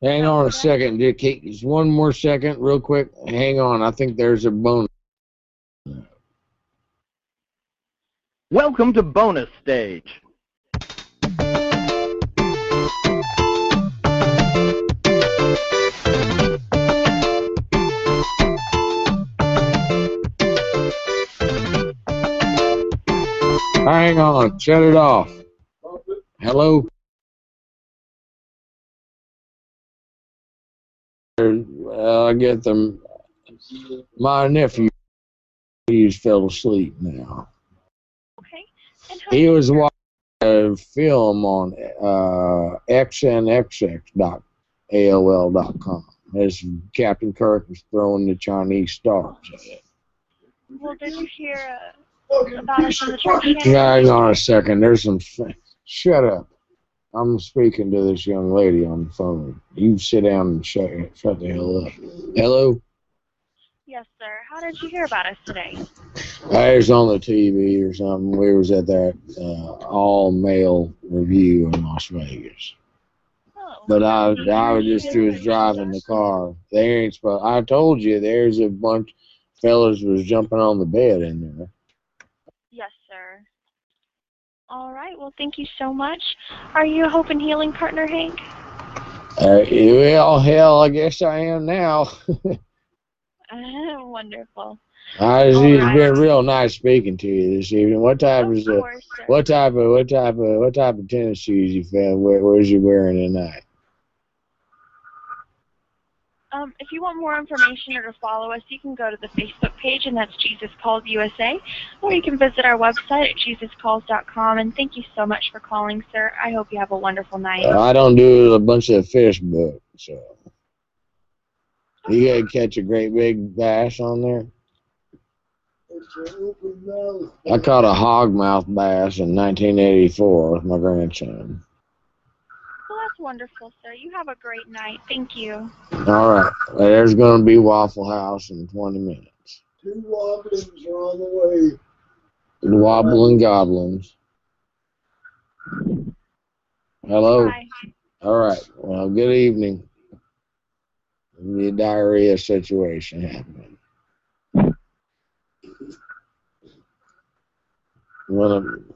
Hang on a second, Dick. Just one more second, real quick. Hang on. I think there's a bonus. Welcome to bonus stage. Hang on. Shut it off. Hello? I get them. My nephew, he's fell asleep now. Okay. He was watching a film on uh, xnxx.aol.com. As Captain Kirk was throwing the Chinese stars at it. well, did you hear uh, about us on the? Hang on a second. There's some. F- Shut up. I'm speaking to this young lady on the phone. You sit down and shut, shut the hell up. Hello? Yes, sir. How did you hear about us today? I was on the TV or something. We was at that uh, all male review in Las Vegas. Oh. But I, I was just was driving the car. They ain't supposed. I told you there's a bunch fellas was jumping on the bed in there. All right. Well, thank you so much. Are you a Hope and Healing partner, Hank? Uh, well, hell, I guess I am now. Wonderful. I, it's All it's right. been real nice speaking to you this evening. What type Of is the, course, sir. what type of what type of what type of tennis shoes you found? Where, where's you wearing tonight? Um, if you want more information or to follow us, you can go to the Facebook page, and that's Jesus Calls USA, or you can visit our website at jesuscalls.com. And thank you so much for calling, sir. I hope you have a wonderful night. Uh, I don't do a bunch of fish book, so you gotta catch a great big bass on there. I caught a hogmouth bass in 1984 with my grandson. Well, that's wonderful, sir. You have a great night. Thank you. All right, there's gonna be Waffle House in 20 minutes. Two wobblings are on the way. The wobbling goblins. Hello. Bye. All right. Well, good evening. the diarrhea situation happening. When I'm,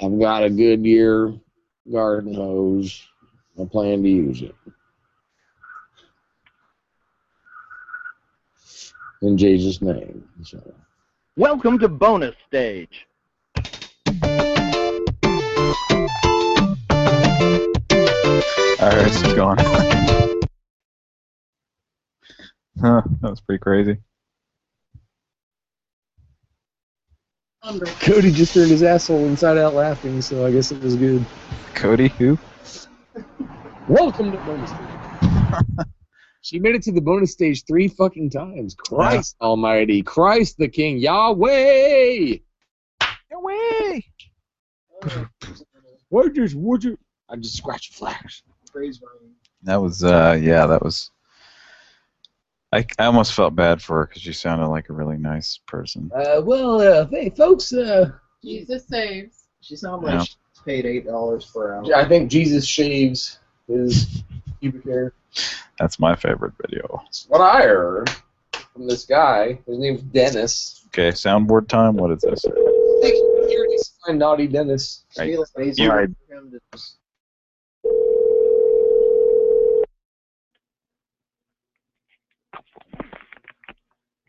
I've got a Goodyear garden hose, I plan to use it. In Jesus' name. So. Welcome to bonus stage. All right, it's going. huh, that was pretty crazy. Cody just turned his asshole inside out laughing, so I guess it was good. Cody, who? Welcome to bonus stage. she made it to the bonus stage three fucking times. Christ Almighty, Christ the King, Yahweh. Yahweh. What just would you? I just scratched a flash. Praise That was, uh, yeah, that was. I, I almost felt bad for her because she sounded like a really nice person. Uh, well, uh, hey, folks, uh, Jesus saves. She sounded Yeah. like she paid eight dollars per hour. I think Jesus shaves his pubic hair. That's my favorite video. What I heard from this guy, his name's Dennis. Okay, soundboard time. What is this? Hey, here it is, find naughty Dennis. Right. Feel it easy You- for him to just-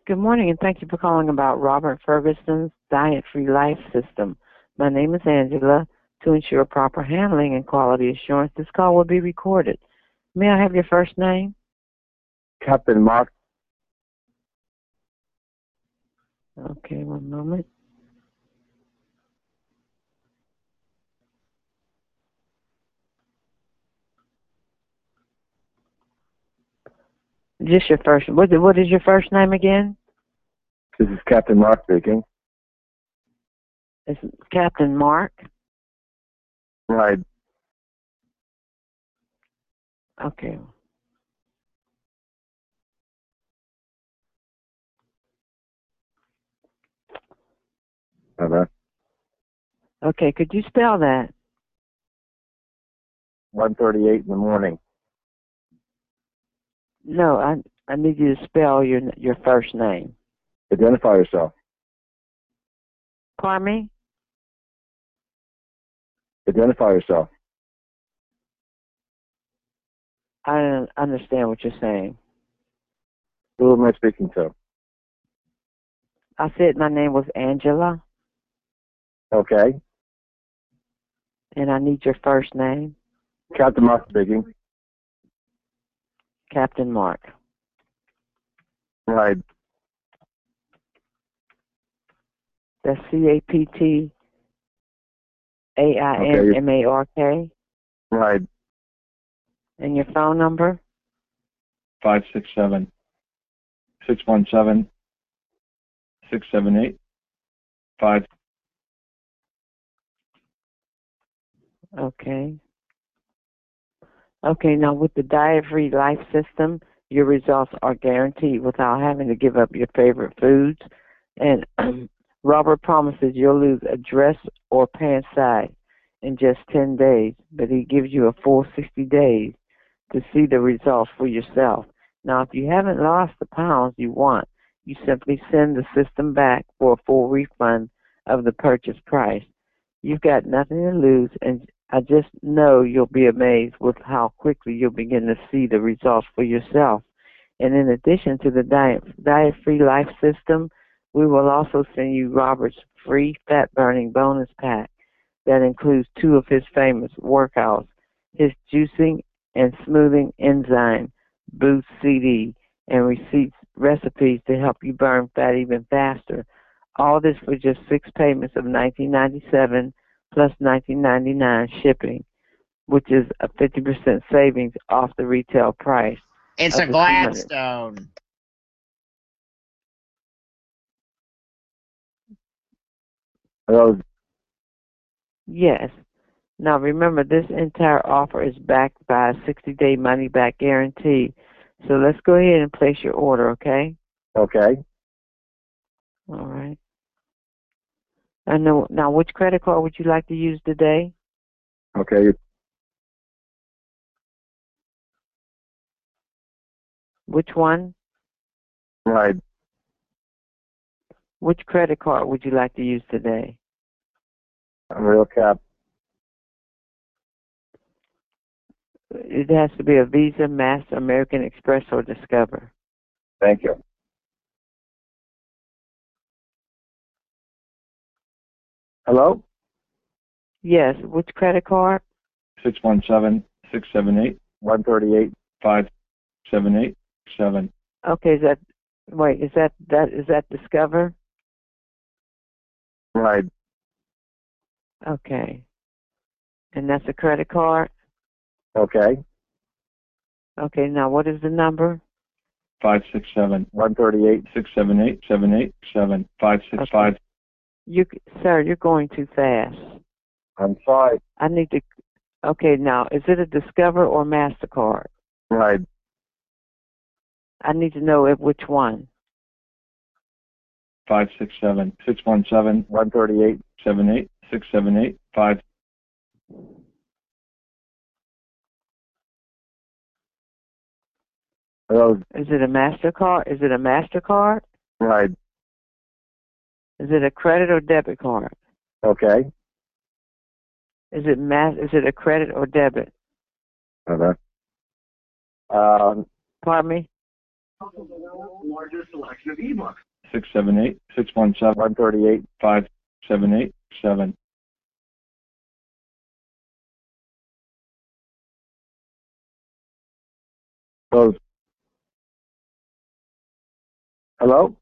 Good morning, and thank you for calling about Robert Ferguson's Diet Free Life System. My name is Angela. To ensure proper handling and quality assurance, this call will be recorded. May I have your first name? Captain Mark. Okay, one moment. Just your first. What, what is your first name again? This is Captain Mark speaking. This is Captain Mark. Right. Okay. Okay. Okay, could you spell that? 138 in the morning. No, I I need you to spell your your first name. Identify yourself. Pardon me? Identify yourself. I don't understand what you're saying. Who am I speaking to? I said my name was Angela, Okay. and I need your first name, Captain Mark speaking. Captain Mark. Right. That's C A P T A I N M A R K. Right. And your phone number? five six seven six one seven six seven eight five Okay. Okay, now with the diet free life system, your results are guaranteed without having to give up your favorite foods. And Robert promises you'll lose a dress or pants size in just 10 days, but he gives you a full 60 days to see the results for yourself. Now, if you haven't lost the pounds you want, you simply send the system back for a full refund of the purchase price. You've got nothing to lose, and I just know you'll be amazed with how quickly you'll begin to see the results for yourself. And in addition to the diet diet free life system, we will also send you Robert's free fat burning bonus pack that includes two of his famous workouts, his juicing and smoothing enzyme boost CD, and receipts recipes to help you burn fat even faster. All this for just six payments of 1997 plus 1999 shipping, which is a 50% savings off the retail price. It's a of 200. Gladstone. Hello. Yes. Now remember, this entire offer is backed by a 60-day money-back guarantee. So let's go ahead and place your order, okay? Okay. All right. I know. Now, which credit card would you like to use today? Okay. Which one? Right. Which credit card would you like to use today? Real cap. It has to be a Visa, Master, American Express, or Discover. Thank you. Hello? Yes. Which credit card? Six one seven six seven eight one thirty eight five seven eight seven. Okay. Is that wait? Is that that is that Discover? Right. Okay. And that's a credit card. Okay. Okay. Now what is the number? Five six seven one thirty eight six seven eight seven eight seven five six five. You, sir, you're going too fast. I'm sorry. I need to. Okay. Now, is it a Discover or Mastercard? Right. I need to know if, which one. Five six seven six one seven one thirty eight seven eight six seven eight five. Hello. Is it a Mastercard? Is it a Mastercard? Right. Is it a credit or debit card? Okay. Is it mass? Is it a credit or debit? Okay. Um, Pardon me. Largest selection of ebooks. Six seven eight six one seven one thirty eight five seven eight seven. Close. Hello?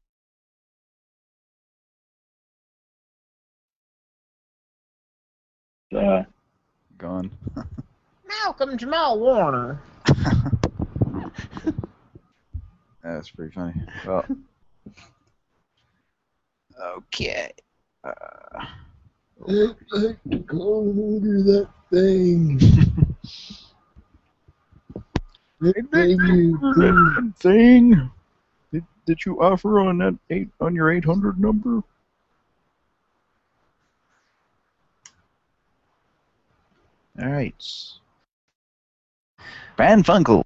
Uh, Gone. Malcolm Jamal Warner. That's pretty funny. Well, okay. Uh, I'd like to call and order that thing. that thing thing that, that you offer on that eight on your 800 number. All right. Pran Funkels.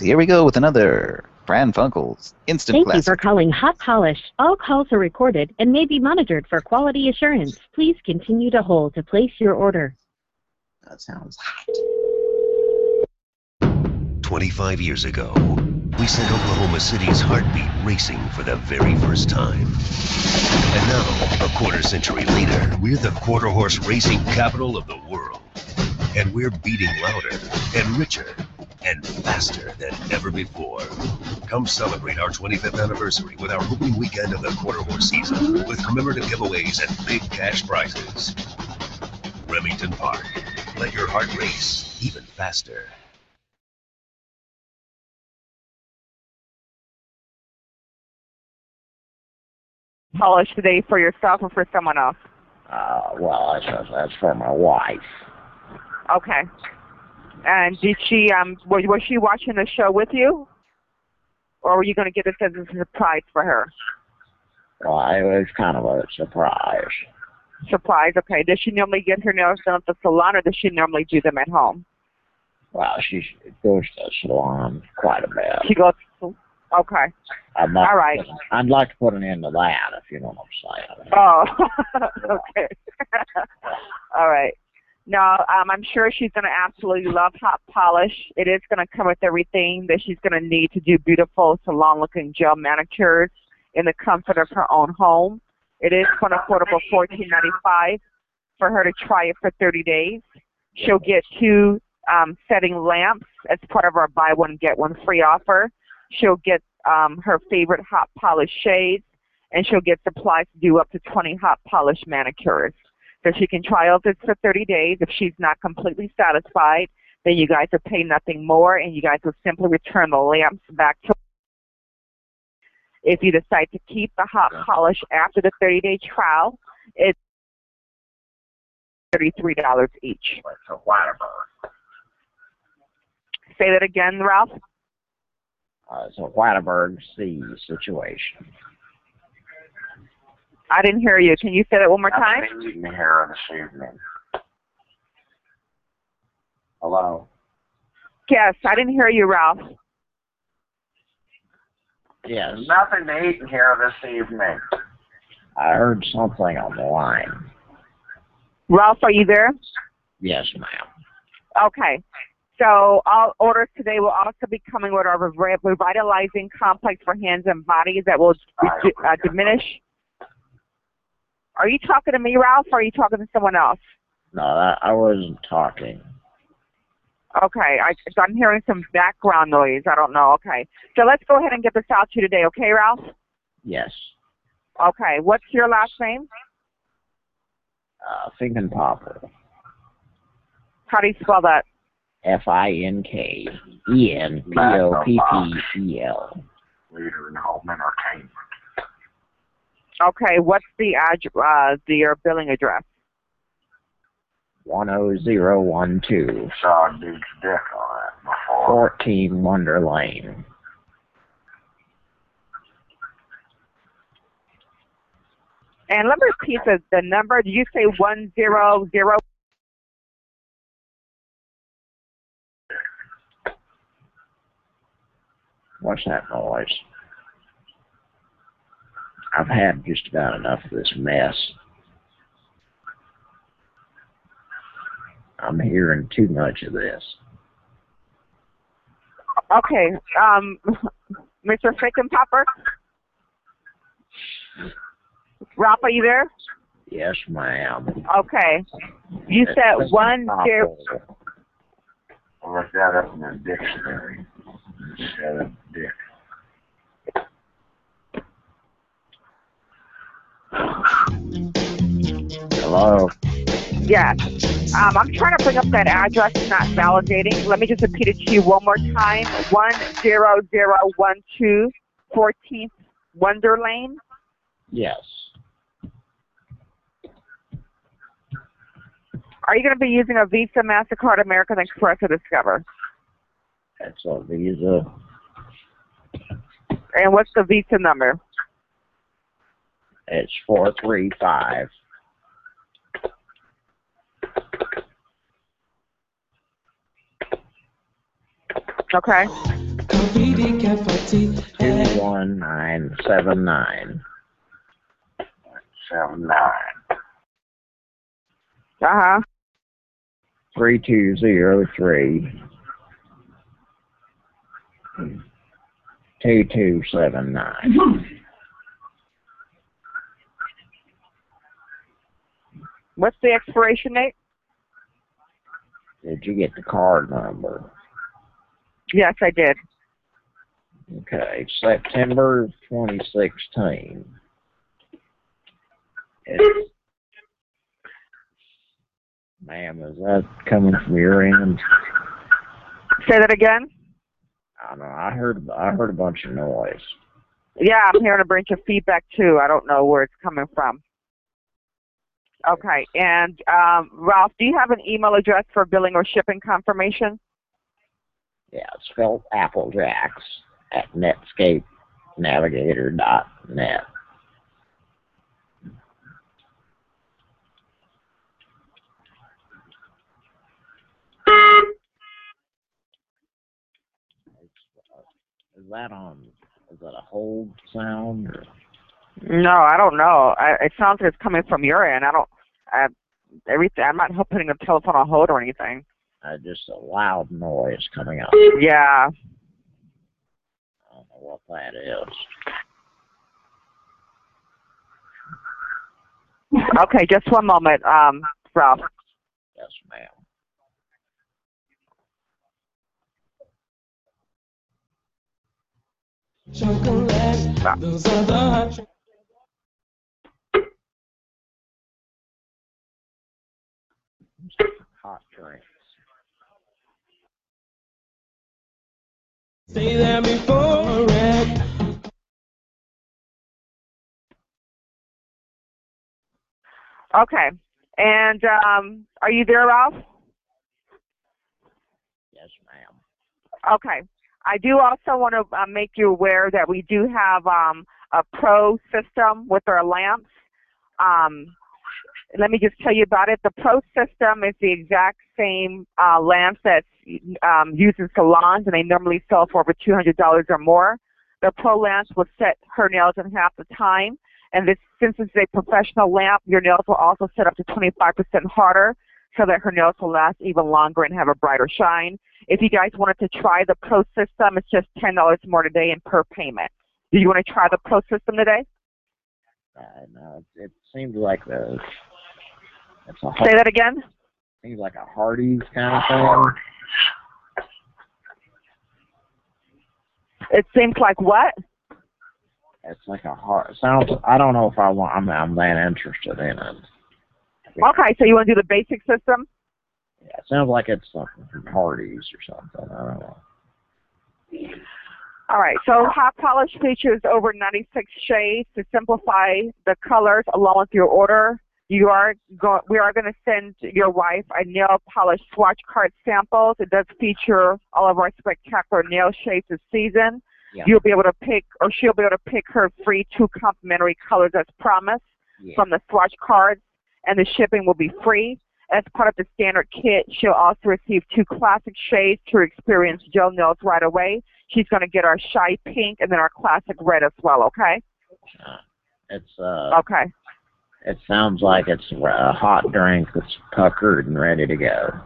Here we go with another Pran Funkels instant Thank you for calling Hot Polish. All calls are recorded and may be monitored for quality assurance. Please continue to hold to place your order. That sounds hot. 25 years ago, we sent Oklahoma City's heartbeat racing for the very first time. And now, a quarter century later, we're the quarter horse racing capital of the world. And we're beating louder and richer and faster than ever before. Come celebrate our 25th anniversary with our opening weekend of the quarter horse season with commemorative giveaways and big cash prizes. Remington Park. Let your heart race even faster. polish today for yourself or for someone else? Uh, well, that's, that's for my wife. Okay. And did she um was, was she watching the show with you, or were you going to get this as a surprise for her? Well, it was kind of a surprise. Surprise. Okay. Does she normally get her nails done at the salon, or does she normally do them at home? Well, she goes to the salon quite a bit. She goes. Okay. I'd like All right. I'd like to put an end to that, if you know what I'm saying. Oh. okay. All right. No, um, I'm sure she's going to absolutely love hot polish. It is going to come with everything that she's going to need to do beautiful salon-looking gel manicures in the comfort of her own home. It is quite affordable, $14.95 for her to try it for 30 days. She'll get two um, setting lamps as part of our buy one get one free offer. She'll get um, her favorite hot polish shades, and she'll get supplies to do up to 20 hot polish manicures. So she can trial this for 30 days. If she's not completely satisfied, then you guys will pay nothing more, and you guys will simply return the lamps back to. If you decide to keep the hot polish after the 30-day trial, it's $33 each. Say that again, Ralph. Uh, it's a Whataburg C situation. I didn't hear you. Can you say that one more time? I've been eating here this evening. Hello? Yes, I didn't hear you, Ralph. Yes. There's nothing to eat in here this evening. I heard something on the line. Ralph, are you there? Yes, ma'am. Okay. So all orders today will also be coming with our revitalizing complex for hands and bodies that will uh, diminish. Are you talking to me, Ralph, or are you talking to someone else? No, that, I wasn't talking. Okay, I, I'm hearing some background noise. I don't know. Okay, so let's go ahead and get this out to you today. Okay, Ralph? Yes. Okay, what's your last name? Uh, Finkenpopper. How do you spell that? F I N K E N P O P P E L. Leader in home entertainment. Okay, what's the ad- uh, the your billing address? One oh zero one two. Saw a dude's dick on it before. Fourteen Wonder Lane. And let me repeat the, the number. Did you say one zero zero? What's that noise? I've had just about enough of this mess. I'm hearing too much of this. Okay, um, Mr. Fickenpopper? Ralph, are you there? Yes, ma'am. Okay. You said one zero. I'll look that up in the dictionary. Instead of dick. Hello. Yes. Um, I'm trying to bring up that address. It's not validating. Let me just repeat it to you one more time. One zero zero one two fourteenth Wonder Lane. Yes. Are you going to be using a Visa, Mastercard, American Express, or Discover? That's a Visa. And what's the Visa number? It's four three five. Okay. Two one nine seven nine. Seven nine. Uh huh. Three two zero three. Two two seven nine. What's the expiration date? Did you get the card number? Yes, I did. Okay, September 2016. Ma'am, is that coming from your end? Say that again. I don't know. I heard I heard a bunch of noise. Yeah, I'm hearing a bunch of feedback too. I don't know where it's coming from. Okay, and um, Ralph, do you have an email address for billing or shipping confirmation? Yeah, it's spelled Applejacks at netscapenavigator.net. Is that on? Is that a hold sound? Or? No, I don't know. I, it sounds like it's coming from your end. I don't. I, everything. I'm not putting a telephone on hold or anything. Uh, just a loud noise coming out. Yeah. I don't know what that is. Okay, just one moment, um, Ralph. Yes, ma'am. Hot drinks. Stay there before it. Okay. And um, are you there, Ralph? Yes, ma'am. Okay. I do also want to uh, make you aware that we do have um, a pro system with our lamps. Um, let me just tell you about it. The pro system is the exact same uh, lamps that's um, used in salons, and they normally sell for over $200 or more. The Pro lamps will set her nails in half the time. And this, since it's a professional lamp, your nails will also set up to 25% harder so that her nails will last even longer and have a brighter shine. If you guys wanted to try the Pro System, it's just $10 more today and per payment. Do you want to try the Pro System today? Uh, no, it, it seems like the it's a Say that again. seems like a Hardee's kind of thing. It seems like what? It's like a hard. Sounds. I don't know if I want. I'm. I'm that interested in it. Okay, so you want to do the basic system? Yeah, it sounds like it's something from Hardee's or something. I don't know. All right, so Hot Polish features over 96 shades to simplify the colors along with your order. You are go- we are going to send your wife a nail polish swatch card samples. It does feature all of our spectacular nail shades this season. Yeah. You'll be able to pick, or she'll be able to pick her free two complimentary colors as promised Yeah. from the swatch cards, and the shipping will be free. As part of the standard kit, she'll also receive two classic shades to experience gel nails right away. She's going to get our shy pink and then our classic red as well, okay? It's uh. Okay. It sounds like it's a hot drink that's puckered and ready to go.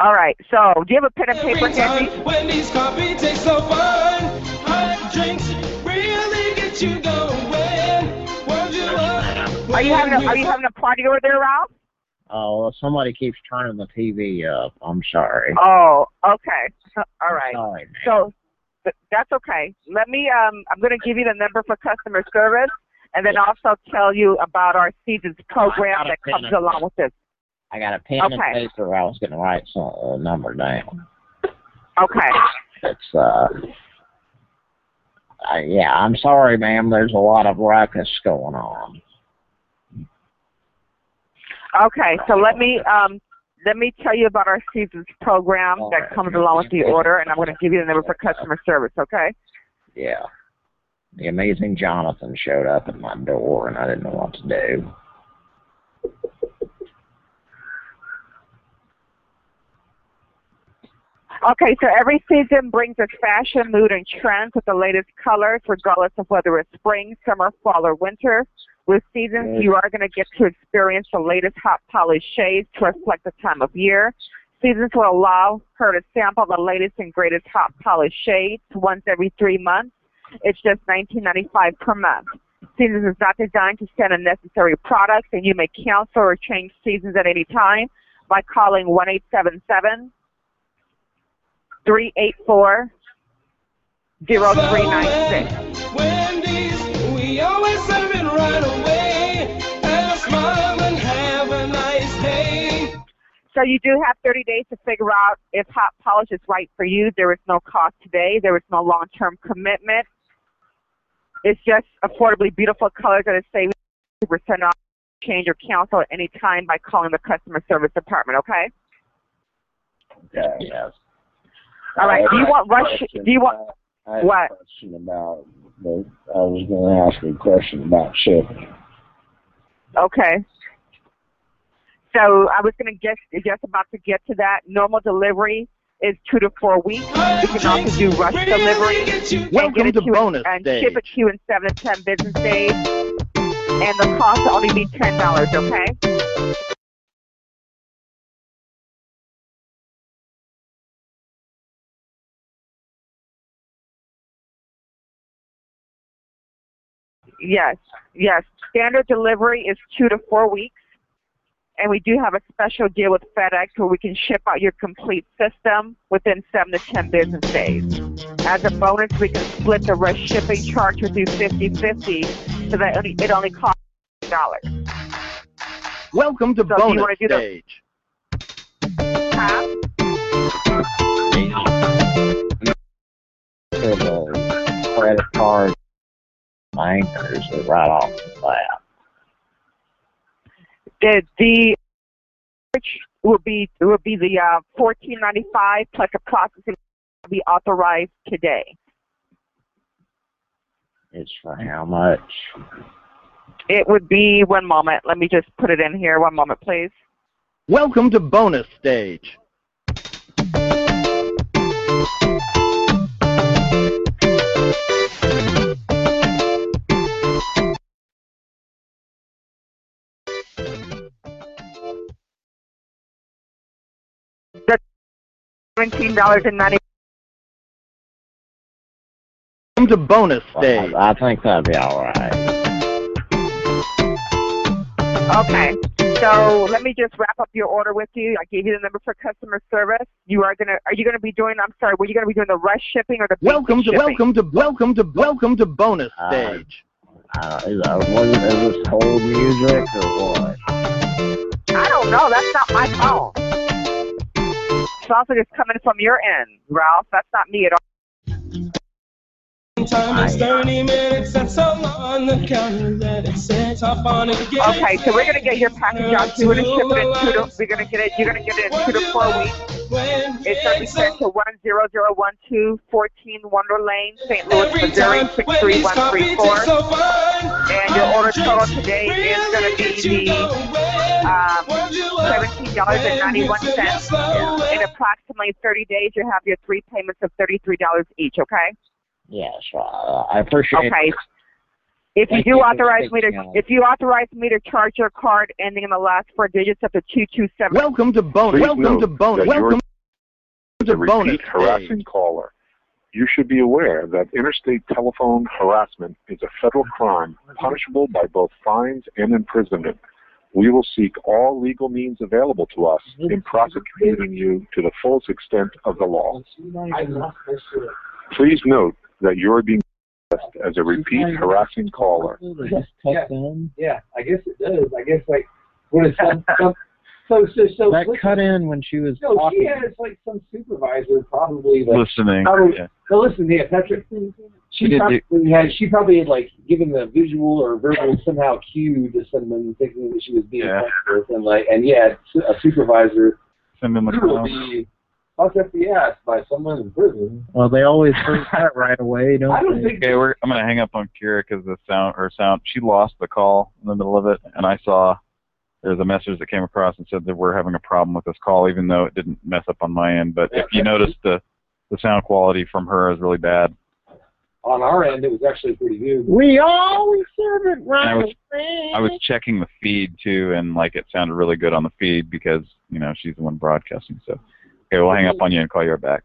All right, so do you have a pen and paper Every handy? time Wendy's coffee tastes so fine. Hot drinks really get you going. You. Are you having a, are you having a party over there, Ralph? Oh, somebody keeps turning the TV up. I'm sorry. Oh, okay. All right. Sorry. So that's okay. Let me. Um, I'm going to give you the number for customer service, and then also tell you about our seasons program that comes along with this. I got a pen and Okay. paper. I was going to write some uh, number down. Okay. It's uh. I, yeah, I'm sorry, ma'am. There's a lot of ruckus going on. Okay. So let me um, let me tell you about our seasons program that comes along with the order, and I'm going to give you the number for customer service. Okay. Yeah. The amazing Jonathan showed up at my door, and I didn't know what to do. Okay, so every season brings us fashion, mood, and trends with the latest colors, regardless of whether it's spring, summer, fall, or winter. With seasons, you are going to get to experience the latest hot polished shades to reflect the time of year. Seasons will allow her to sample the latest and greatest hot polished shades once every three months. It's just $19.95 per month. Seasons is not designed to send unnecessary products, and you may cancel or change seasons at any time by calling 1 877 384 0396. Wendy's, we always serve it right away. So you do have 30 days to figure out if hot polish is right for you. There is no cost today. There is no long-term commitment. It's just affordably beautiful colors that is saving 2% off. Change or cancel at any time by calling the customer service department, okay? Yeah. Yes. All right. Do you want rush? Do you want I had what? a question about. The, I was going to ask you a question about shipping. Okay. So I was going to guess just about to get to that. Normal delivery is two to four weeks. We can also do rush delivery and Welcome to bonus and stage. ship it to you in seven to ten business days. And the cost will only be ten dollars. Okay. Yes, yes. Standard delivery is two to four weeks. And we do have a special deal with FedEx where we can ship out your complete system within seven to ten business days. As a bonus, we can split the rush shipping charge with you 50-50 so that it only costs dollars. Welcome to So do you bonus wanna do stage. For the credit card, my anchors are right off the bat. The the charge will be will be the uh, fourteen ninety five plus a processing will be authorized today. It's for how much? It would be one moment. Let me just put it in here. One moment, please. Welcome to bonus stage. Seventeen dollars and ninety. Welcome to bonus stage. I think that'd be all right. Okay. So let me just wrap up your order with you. I gave you the number for customer service. You are gonna. Are you gonna be doing? I'm sorry. Were you gonna be doing the rush shipping or the Welcome to shipping? welcome to welcome to welcome to bonus stage. Uh, is, uh, what is, is this hold music or what? I don't know. That's not my phone. It's also just coming from your end, Ralph. That's not me at all. Time is 30 minutes, that's so long on the counter that it sets up on it again. Okay, so we're gonna get your package out to. We're gonna ship it in two to. We're gonna get it. You're gonna get it in two to four weeks. It's gonna be sent to one zero zero one two fourteen Wonder Lane, St. Louis, Missouri six three one three four. And your order total today is gonna be the um, seventeen dollars and ninety one cents. In approximately thirty days, you have your three payments of thirty three dollars each. Okay. Yes, uh, I appreciate Okay. If you do you authorize me to, speaking if you authorize me to charge your card ending in the last four digits of the two two seven. Welcome to bonus. Please Welcome to bonus. that you're Welcome a to bonus harassing caller. You should be aware that interstate telephone harassment is a federal crime punishable by both fines and imprisonment. We will seek all legal means available to us in prosecuting you to the fullest extent of the law. Please note that you are being assessed as a repeat harassing caller. yeah, yeah, I guess it does. I guess like what is some, some so so so That cut in when she was no, she has like some supervisor probably that Listening, Probably, yeah. No, listen, yeah, Patrick. She did probably had she probably had like given the visual or verbal somehow cue to someone thinking that she was being Yeah. yeah. and like and yeah, a supervisor Send in the will be fucked up the ass by someone in prison. Well, they always heard that right away, don't, I don't they? think Okay, we're, I'm gonna hang up on Kira because the sound, her sound, she lost the call in the middle of it, and I saw Uh, there's a message that came across and said that we're having a problem with this call, even though it didn't mess up on my end. But if you notice, the the sound quality from her is really bad. on our end it was actually pretty good. We always serve it And I right was I was checking the feed too, and like it sounded really good on the feed because you know she's the one broadcasting. So, okay, we'll hang up on you and call you right back.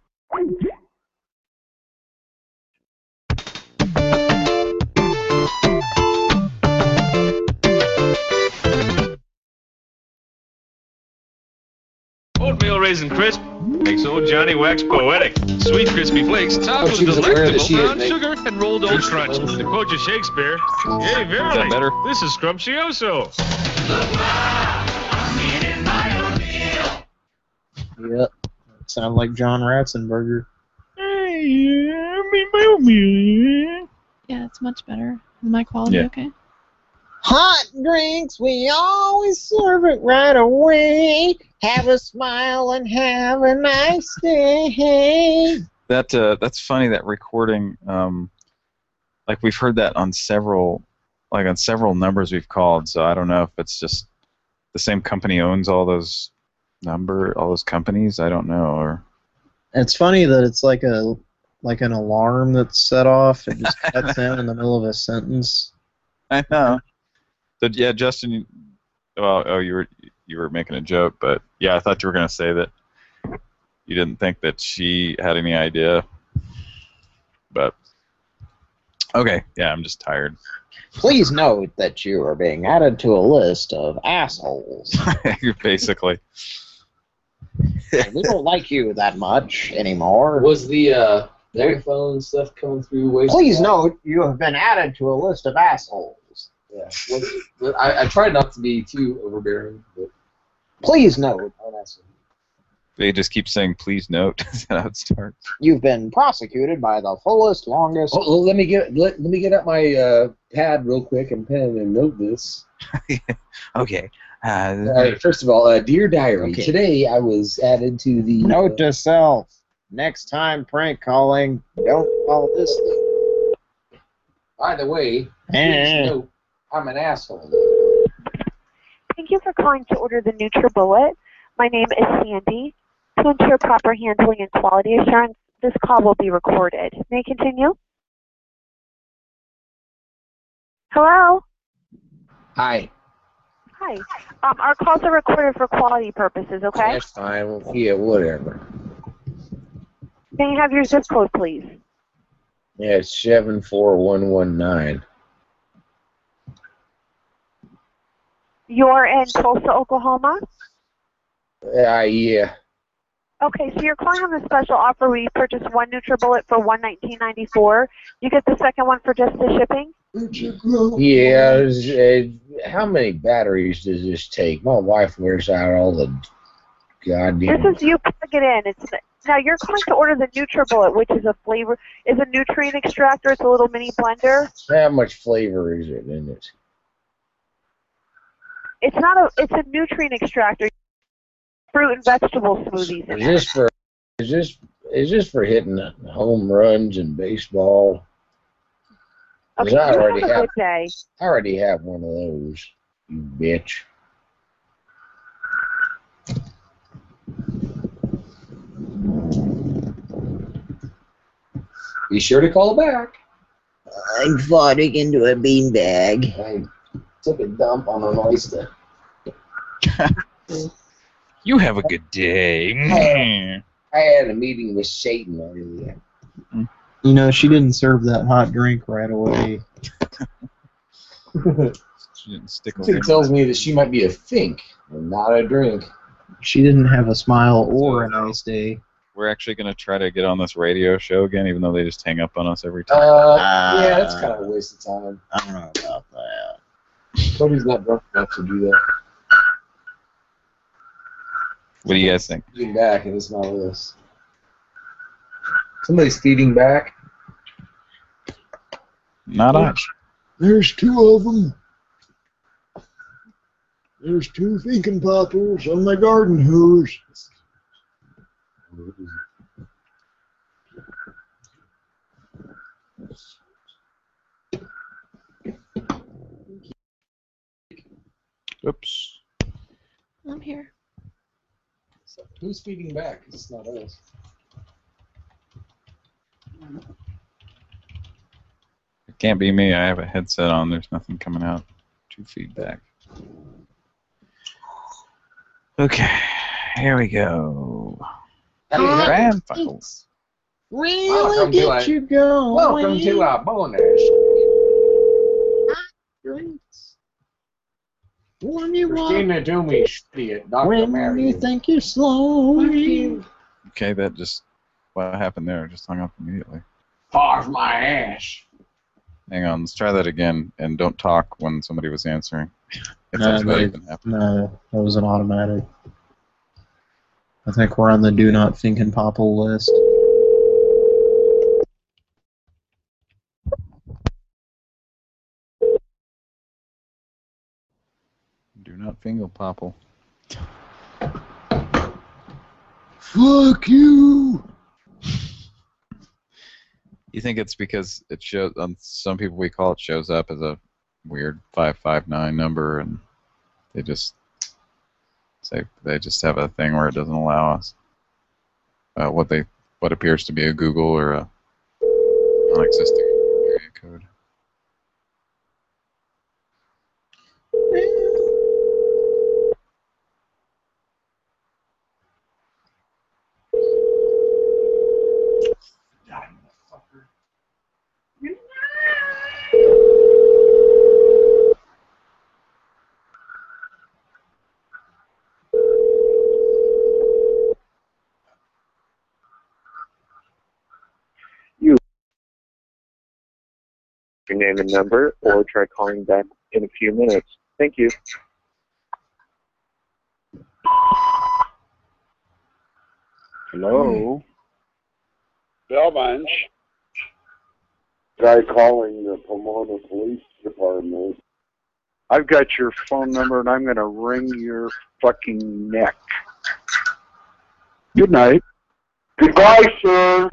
Oatmeal Raisin Crisp makes old Johnny wax poetic. Sweet crispy flakes topped Oh, with she was aware that delectable she brown made- sugar and rolled oat crunch. To quote you Shakespeare, Yea, verily, better? this is scrumptioso. Yep. Sound like John Ratzenberger. Yeah, it's much better. Is my quality Yeah. okay? Hot drinks, we always serve it right away. Have a smile and have a nice day. That uh, that's funny. That recording, um, like we've heard that on several, like on several numbers we've called. So I don't know if it's just the same company owns all those number, all those companies. I don't know. Or It's funny that it's like a like an alarm that's set off. It just cuts in in the middle of a sentence. I know. So yeah, Justin. you- Well, oh, you were you were making a joke, but yeah, I thought you were gonna say that you didn't think that she had any idea. But okay, yeah, I'm just tired. Please note that you are being added to a list of assholes. Basically. we don't like you that much anymore. Was the uh megaphone stuff coming through way Please note you have been added to a list of assholes. Yeah. Was, I, I tried not to be too overbearing, but Please note They just keep saying, "Please note." That's how it starts. you've been prosecuted by the fullest, longest. Oh, oh, let me get let, let me get out my uh, pad real quick and pen and note this. Okay. Uh, All right. First of all, uh, dear diary. Okay. Today I was added to the Note to self: next time prank calling, don't call this. thing. By the way, Eh. I'm an asshole. Thank you for calling to order the NutriBullet. My name is Sandy. To ensure proper handling and quality assurance, this call will be recorded. May I continue? Hello? Hi. Hi. Um, our calls are recorded for quality purposes, okay? That's fine. Yeah, whatever. May I have your zip code, please? Yeah, it's 74119. You're in Tulsa, Oklahoma? Uh, yeah. Okay, so you're calling on the special offer where you purchase one NutriBullet for one nineteen ninety four. You get the second one for just the shipping. Yeah. Uh, how many batteries does this take? My wife wears out all the goddamn. This is you plug it in. It's now you're calling to order the NutriBullet, which is a flavor is a nutrient extractor. It's a little mini blender. How much flavor is it in it? It's not a it's a nutrient extractor. Fruit and vegetable smoothies. in Is this for? Is this is this for hitting home runs in baseball? Okay, I already have a have. good day. I already have one of those. You bitch. Be sure to call back. I'm farting into a beanbag. I took a dump on an oyster. You have a good day. I had a meeting with Satan earlier. You know, she didn't serve that hot drink right away. She didn't stick It She tells me that she might be a fink and not a drink. She didn't have a smile or a nice day. We're actually going to try to get on this radio show again, even though they just hang up on us every time. Uh, yeah, that's kind of a waste of time. I don't know about that. Cody's not drunk enough to do that. What do you guys think? Feeding back, and it's not this. Somebody's feeding back. Not us. There's two of them. There's two thinking poppers on my garden hose. Oops. I'm here. Who's feeding back? It's not us. It can't be me. I have a headset on. There's nothing coming out to feedback. Okay, here we go. Grand. Really Welcome to get our- you going. Welcome to our bonus. drinks. When you want, Christina Toomey shitty at Dr. when Mary. you think you're slow. Okay, that just what happened there? Just hung up immediately. Off my ass. Hang on, let's try that again, and don't talk when somebody was answering. if No, that's what even happened. no, that was an automatic. I think we're on the do not think and popple list. Not finger popple. Fuck you. You think it's because it shows on some people we call it shows up as a weird five five nine number, and they just say they just have a thing where it doesn't allow us uh, what they what appears to be a Google or a non-existing area code. Your name and number, or try calling back in a few minutes. Thank you. Hello? Bellbunch. Guy calling the Pomona Police Department. I've got your phone number and I'm going to wring your fucking neck. Good night. Goodbye, sir.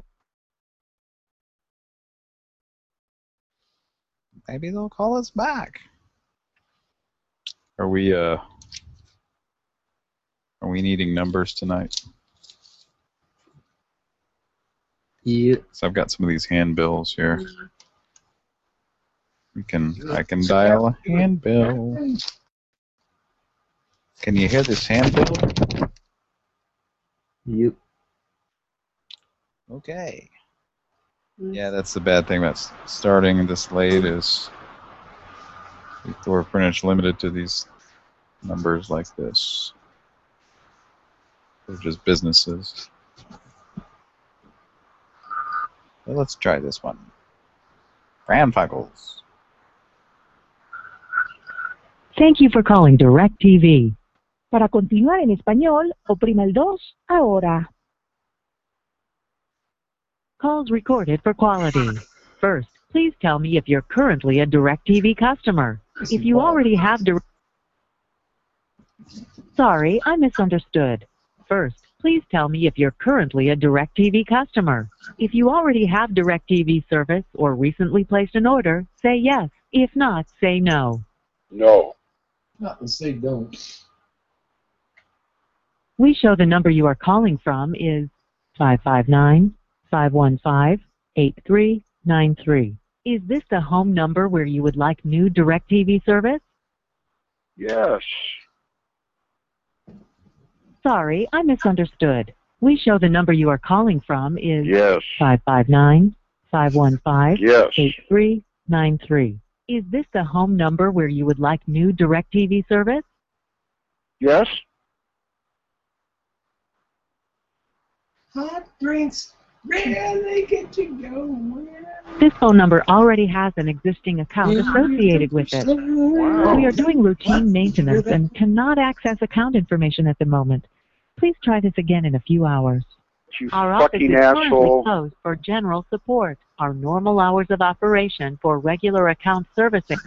Maybe they'll call us back. Are we uh are we needing numbers tonight? Yeah. So I've got some of these handbills here. We can I can dial a handbill. Can you hear this handbill? Yep. Okay. Mm. Yeah, that's the bad thing about starting this late is we're pretty much limited to these numbers like this. They're just businesses. Well, let's try this one. Pran Funkels. Thank you for calling DirecTV. Para continuar en español, oprima el 2 ahora. Calls recorded for quality. First, please tell me if you're currently a DirecTV customer. If you already have Direct... Sorry, I misunderstood. First, please tell me if you're currently a DirecTV customer. If you already have DirecTV service or recently placed an order, say yes. If not, say no. No. Not to say don't. We show the number you are calling from is 559 515 8393. Is this the home number where you would like new DirecTV service? Yes. Sorry, I misunderstood. We show the number you are calling from is Yes. 559 515 Yes. 8393. Is this the home number where you would like new DirecTV service? Yes. Hot drinks really get you going. This phone number already has an existing account associated with it. We are doing routine maintenance and cannot access account information at the moment. Please try this again in a few hours. You Our office is currently closed for general support. Our normal hours of operation for regular account servicing.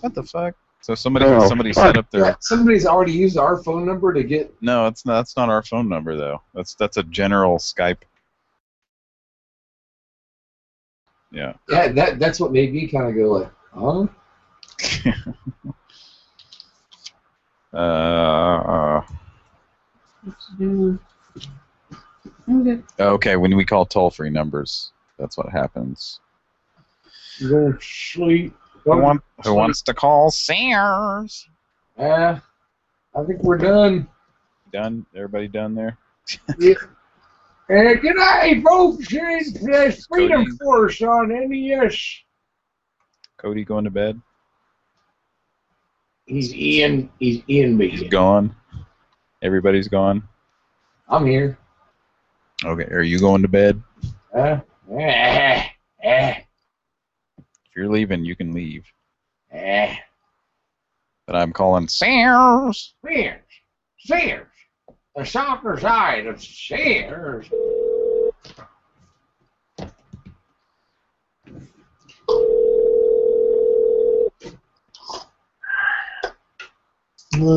What the fuck? So somebody Oh, somebody fuck. set up their Yeah, somebody's already used our phone number to get. No, it's not that's not our phone number though. That's that's a general Skype. Yeah. Yeah, that that's what made me kind of go like, huh? Uh, Okay. okay, when we call toll free numbers, that's what happens. You going to sleep? Who, want, who wants to call Sears? Uh, I think we're done. Done? Everybody done there? Uh, good night, folks. It's uh, Freedom Force on NES. Cody going to bed? He's Ian. He's He's me. gone. Everybody's gone. I'm here. Okay, are you going to bed? Uh, eh, eh, If you're leaving, you can leave. eh. But I'm calling Sears. Sears. Sears. The softer side of Sears.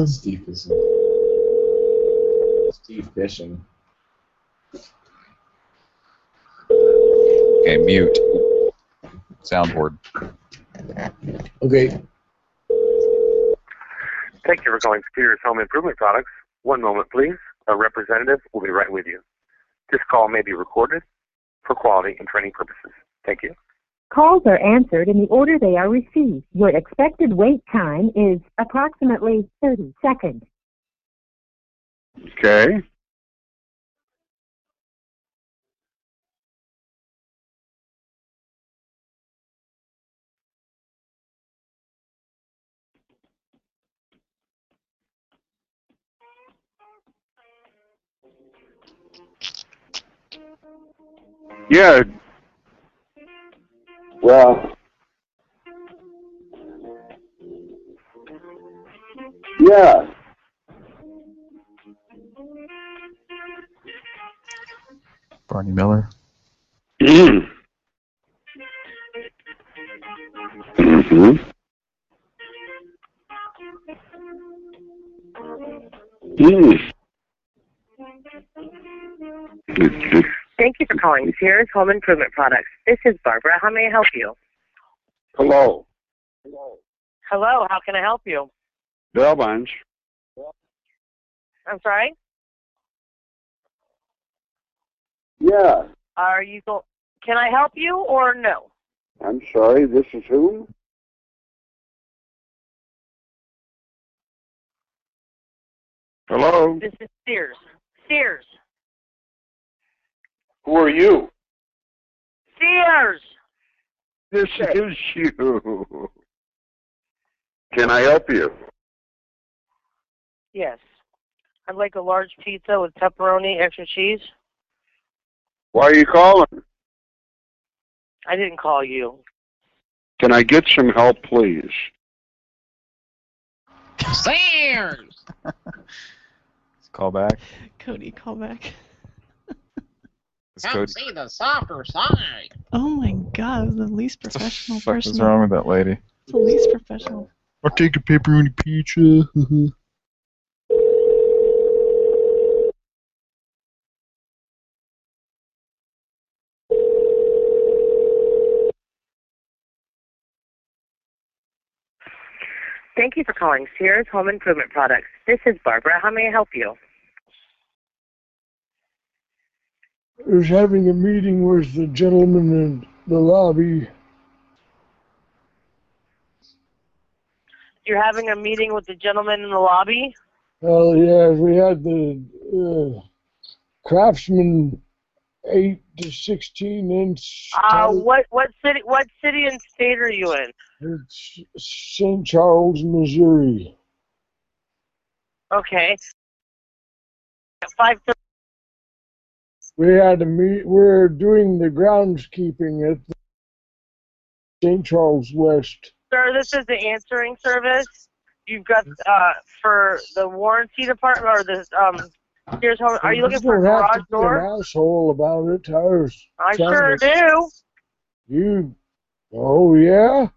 Steve Fishing. Steve Fishing. Okay, mute. Soundboard. Okay. Thank you for calling Superior's Home Improvement Products. One moment, please. A representative will be right with you. This call may be recorded for quality and training purposes. Thank you. Calls are answered in the order they are received. Your expected wait time is approximately 30 seconds. Okay. Yeah. Well, yeah. Barney Miller. Mm. hmm Mm. Thank you for calling Sears Home Improvement Products. This is Barbara. How may I help you? Hello. Hello, Hello. how can I help you? Bell bunch. I'm sorry? Yeah. Are you go? Can I help you or no? I'm sorry, this is who? Hello? This is Sears. Sears. Who are you? Sears. This is you. Can I help you? Yes. I'd like a large pizza with pepperoni, extra cheese. Why are you calling? I didn't call you. Can I get some help, please? Sears. Call back. Cody, call back. Is Come Cody- see the softer side. Oh my god, the least professional fuck person. What's wrong with that lady? The least professional. I'll take a pepperoni pizza. Thank you for calling Sears Home Improvement Products. This is Barbara. How may I help you? I was having a meeting with the gentleman in the lobby. You're having a meeting with the gentleman in the lobby? Well, yeah, we had the uh, Craftsman 8 to 16 inch. Uh, what what city what city and state are you in? It's St. Charles, Missouri. Okay. Five thirty. We had a meet. We're doing the groundskeeping at the St. Charles West. Sir, this is the answering service. You've got uh for the warranty department or the um. Sears Home. Are you looking for a don't have garage to be door? An asshole about it. I was. I sure to- do. You. Oh yeah.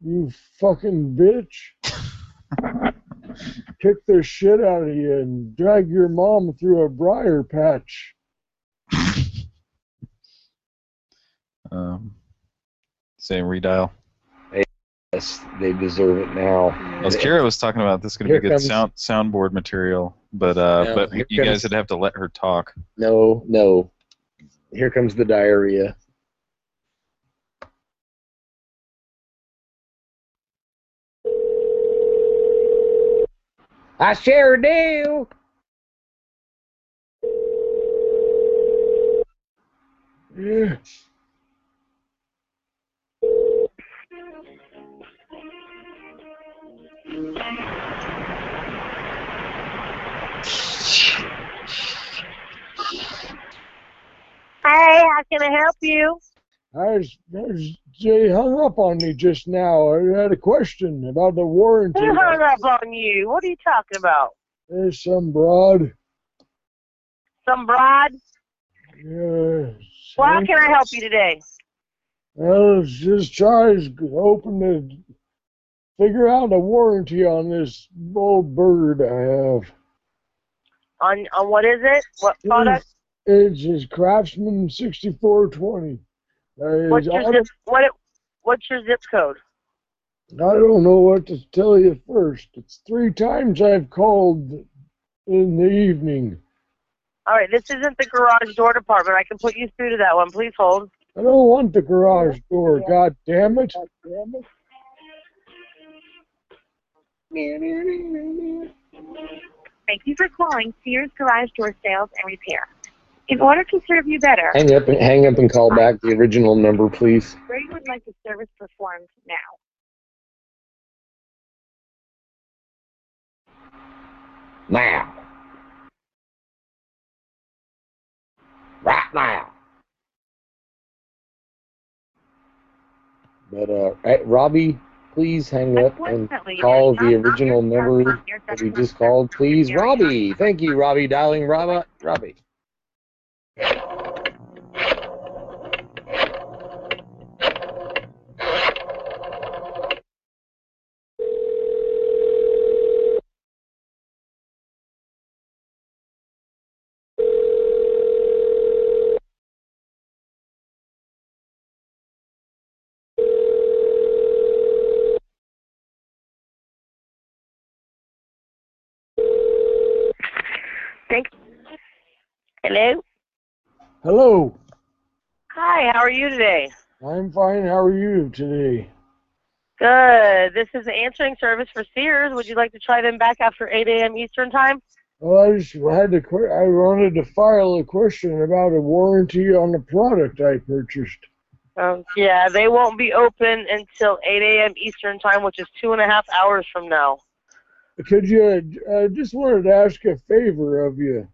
You fucking bitch. Kick the shit out of you and drag your mom through a briar patch. Um, say redial. Yes, they deserve it now. As Kara was talking about, this is going to be good comes- sound soundboard material, but uh, No, but here you guys would have to let her talk. No, no. Here comes the diarrhea. I sure do. Yeah. Hey, how can I help you? I was, I was, they hung up on me just now. I had a question about the warranty. Who hung up on you? What are you talking about? There's some broad. Some broad? Yes. Well, how can I help you today? I was just trying to open to figure out a warranty on this old bird I have. On on what is it? What product? It's his Craftsman 6420. What's your zip? What? What's your zip code? I don't know what to tell you first. It's three times I've called in the evening. All right, this isn't the garage door department. I can put you through to that one. Please hold. I don't want the garage door. God damn it! Thank you for calling Sears Garage Door Sales and Repair. In order to serve you better, Hang up and hang up and call back the original number, please. where you would like the service performed now. Now. Right now. But uh, hey, Robbie, please hang up and call the original on number that we just called, please. Robbie, thank you, Robbie, dialing Rob- Robbie. Thank. Hello. Hi, how are you today? I'm fine. How are you today? Good. This is the answering service for Sears. Would you like to try them back after 8 a.m. Eastern Time? Well, I just had to. I wanted to file a question about a warranty on the product I purchased. Um, yeah, they won't be open until 8 a.m. Eastern Time, which is two and a half hours from now. Could you? I just wanted to ask a favor of you.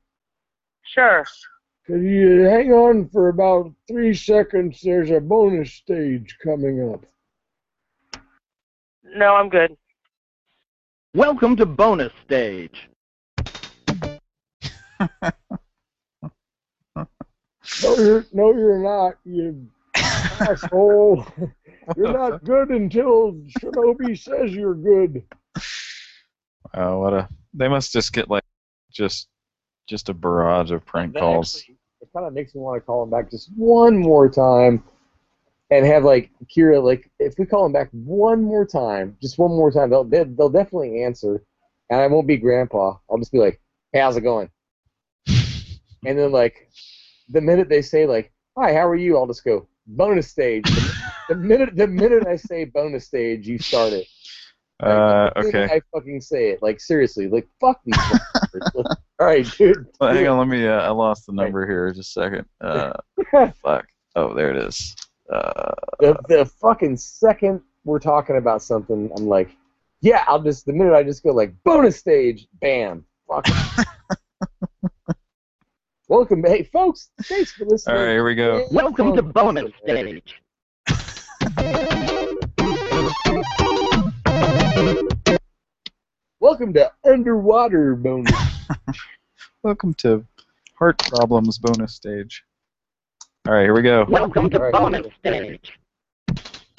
Sure. Could you hang on for about three seconds? There's a bonus stage coming up. No, I'm good. Welcome to bonus stage. No, you're no, you're not. You asshole. You're not good until Shinobi says you're good. Oh, what a! They must just get like just just a barrage of prank That calls. actually- it kind of makes me want to call him back just one more time and have like Kira like if we call him back one more time, just one more time, they'll they'll, they'll definitely answer, and I won't be Grandpa. I'll just be like, "Hey, how's it going?" and then like the minute they say like, "Hi, how are you?" I'll just go bonus stage. The, the minute the minute I say bonus stage, you start it. Uh, The okay. I fucking say it. Like seriously, like fuck these. motherfuckers. All right, dude. Well, hang on, let me. Uh, I lost the number here. Just a second. Uh, fuck. Oh, there it is. Uh, the, the fucking second we're talking about something, I'm like, yeah, I'll just the minute I just go like bonus stage, bam, fuck. Welcome, hey folks, thanks for listening. all right, here we go. Welcome to bonus stage. Welcome to underwater bonus. Welcome to heart problems bonus stage. All right, here we go. Welcome to All right. bonus stage.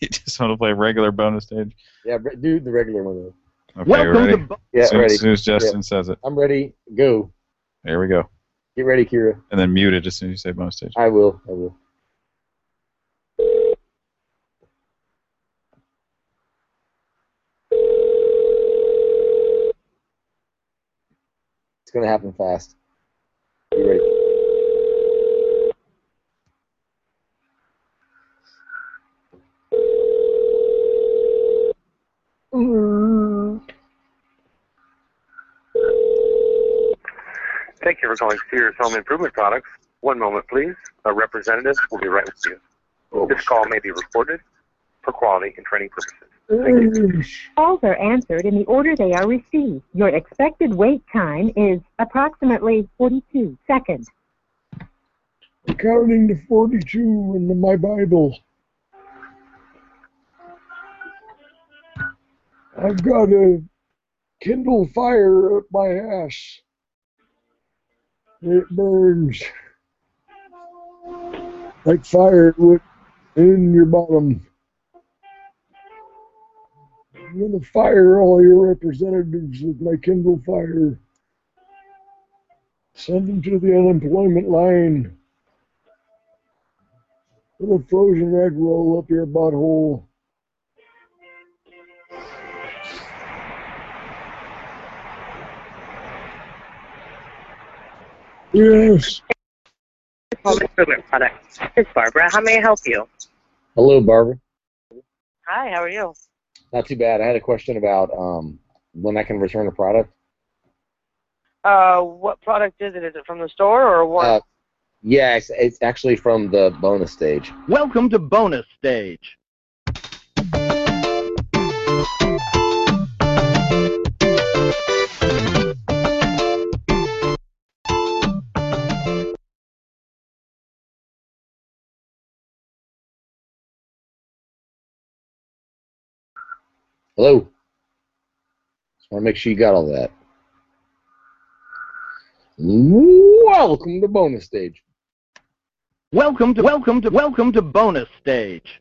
you just want to play regular bonus stage. Yeah, re- do the regular one. Though. Okay, Welcome ready? to bo- Yeah, soon, ready. as soon as Justin Yeah. says it. I'm ready. Go. Here we go. Get ready, Kira. And then mute it as soon as you say bonus stage. I will. I will. It's gonna happen fast. You ready? Thank you for calling Sears Home Improvement Products. One moment, please. A representative will be right with you. Oh. This call may be recorded for quality and training purposes. Calls are answered in the order they are received. Your expected wait time is approximately 42 seconds. Counting to 42 in my Bible. I've got a Kindle fire up my ass. It burns like fire would in your bottom. I'm gonna fire all your representatives with my Kindle fire. Send them to the unemployment line. Put a frozen egg roll up your butthole. Yes. Home Improvement Products. It's Barbara. How may I help you? Hello, Barbara. Hi, how are you? Not too bad. I had a question about um, when I can return a product. Uh, what product is it? Is it from the store or what? Uh, yeah, it's, it's actually from the bonus stage. Welcome to bonus stage. Hello. Just want to make sure you got all that. Welcome to bonus stage. Welcome to welcome to welcome to bonus stage.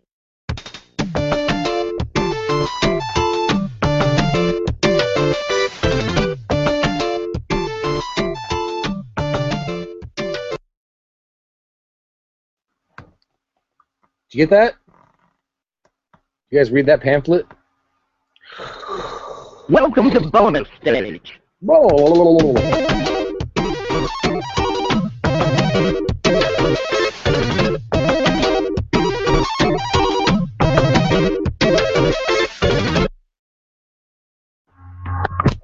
Did you get that? You guys read that pamphlet? Welcome to bonus stage.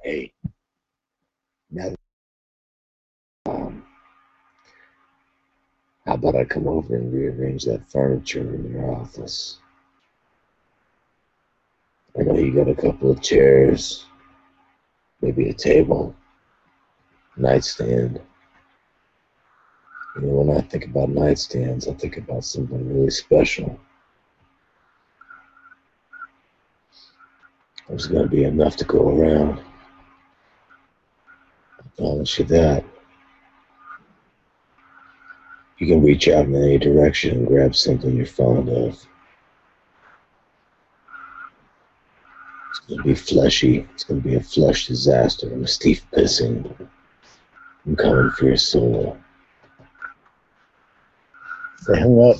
Hey, now, um, how about I come over and rearrange that furniture in your office? I know you got a couple of chairs, maybe a table, nightstand. You know, when I think about nightstands, I think about something really special. There's going to be enough to go around. I promise you that. You can reach out in any direction and grab something you're fond of. It's going to be fleshy. It's going to be a flesh disaster. I'm Steve pissing. I'm coming for your soul. They hung up.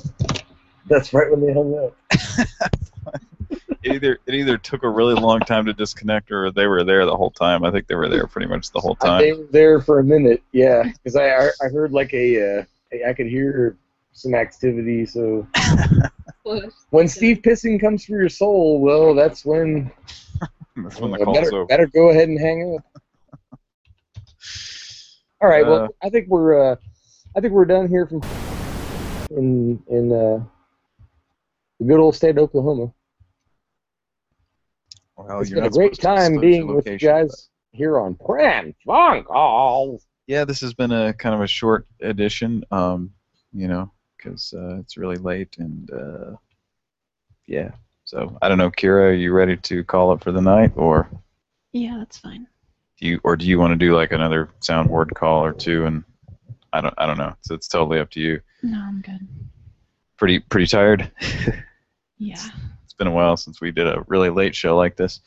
That's right when they hung up. It either it either took a really long time to disconnect or they were there the whole time. I think they were there pretty much the whole time. they were there for a minute, yeah, because I I I heard like a uh, I could hear some activity. So when Steve pissing comes for your soul, well, that's when That's when the call's better, over. better go ahead and hang up. All right. Uh, well, I think we're uh, I think we're done here from in in uh, the good old state of Oklahoma. Well, it's been a great time being your with you location, guys here on Pran Calls. Yeah, this has been a kind of a short edition, um, you know, because uh, it's really late and uh, yeah. So I don't know, Kira, are you ready to call it for the night, or Yeah, that's fine. do you, or do you want to do like another soundboard call or two? And I don't, I don't know. So it's totally up to you. No, I'm good. Pretty, pretty tired. Yeah. it's been a while since we did a really late show like this.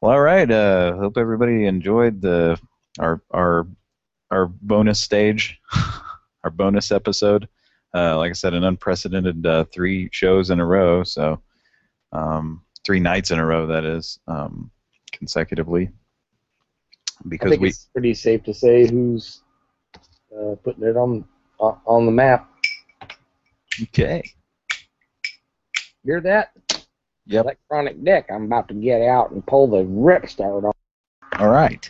Well, all right. Uh, hope everybody enjoyed the our our our bonus stage, our bonus episode. Uh, like I said, an unprecedented uh, three shows in a row. So um, three nights in a row, that is, um, consecutively. I Because think we it's pretty safe to say who's uh, putting it on on on the map. okay. Hear that? Yep. Electronic deck. I'm about to get out and pull the rip start on. All right.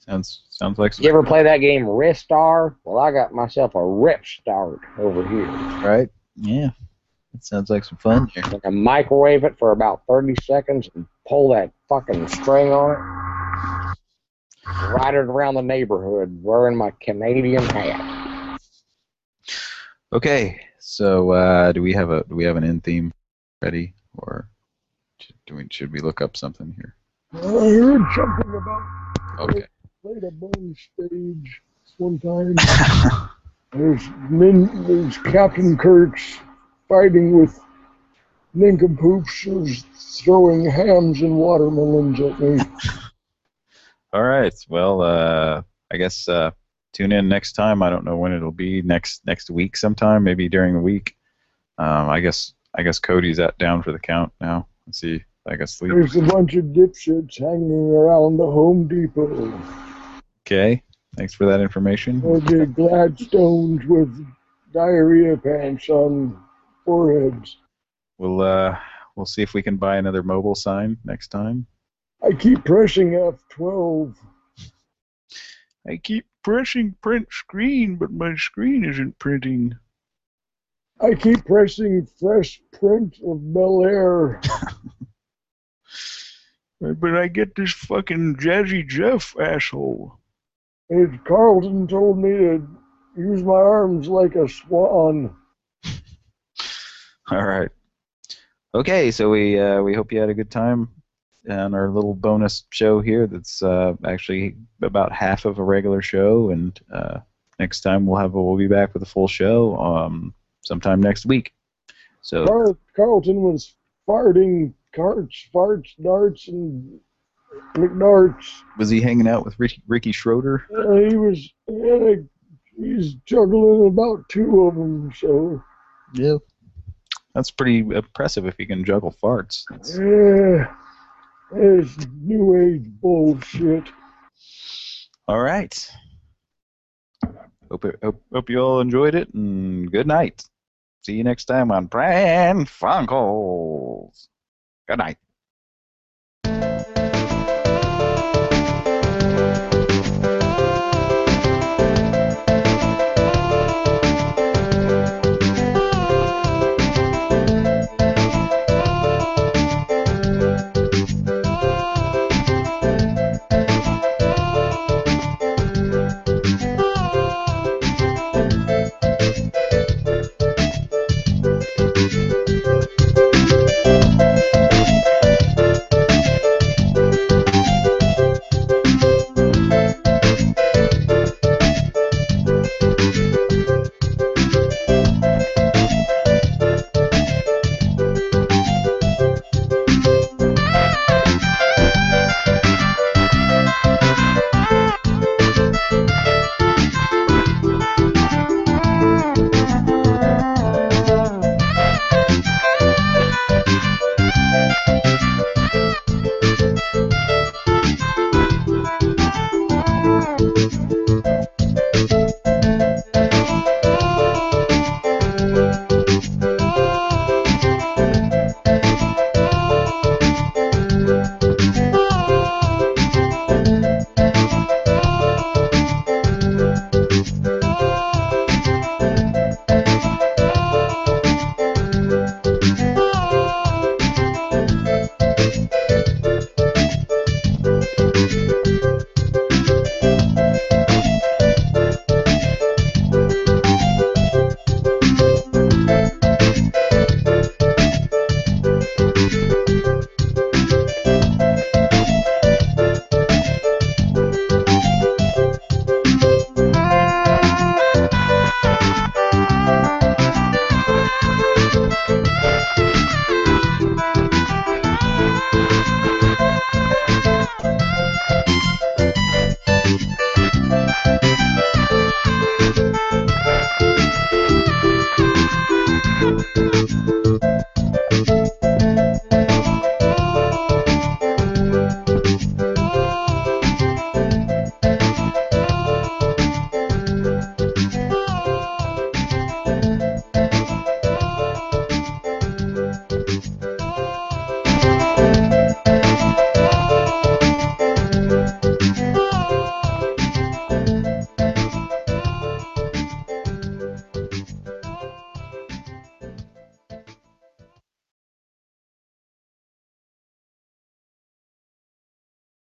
Sounds sounds like You ever play that game Ristar? Well, I got myself a rip start over here. right. Yeah. It sounds like some fun here. I can microwave it for about 30 seconds and pull that fucking string on it. Ride it around the neighborhood wearing my Canadian hat. Okay, so uh, do we have a do we have an end theme ready, or should, do we should we look up something here? I heard something about Okay. played a bone stage one time. there's men, there's Captain Kirk's fighting with nincompoops who's throwing hams and watermelons at me. All right. Well, uh, I guess uh, tune in next time. I don't know when it'll be next next week sometime, maybe during the week. Um, I guess I guess Cody's at down for the count now. Let's see. I guess sleep. There's a bunch of dipshits hanging around the Home Depot. Okay. Thanks for that information. Or the Gladstones with diarrhea pants on foreheads. We'll uh, we'll see if we can buy another mobile sign next time. I keep pressing F12. I keep pressing print screen, but my screen isn't printing. I keep pressing fresh print of Bel Air. But I get this fucking Jazzy Jeff asshole. And Carlton told me to use my arms like a swan. All right. Okay, so we uh, we hope you had a good time on our little bonus show here. That's uh, actually about half of a regular show, and uh, next time we'll have we'll be back with a full show um, sometime next week. So Carl, Carlton was farting carts, farts, darts, and McDarts. was he hanging out with Ricky, Ricky Schroder? Uh, he was, yeah, he's juggling about two of them, so. Yeah. That's pretty impressive if you can juggle farts. That's- it's new age bullshit. All right. Hope, it, hope hope you all enjoyed it, and good night. See you next time on Pran Funkels. Good night.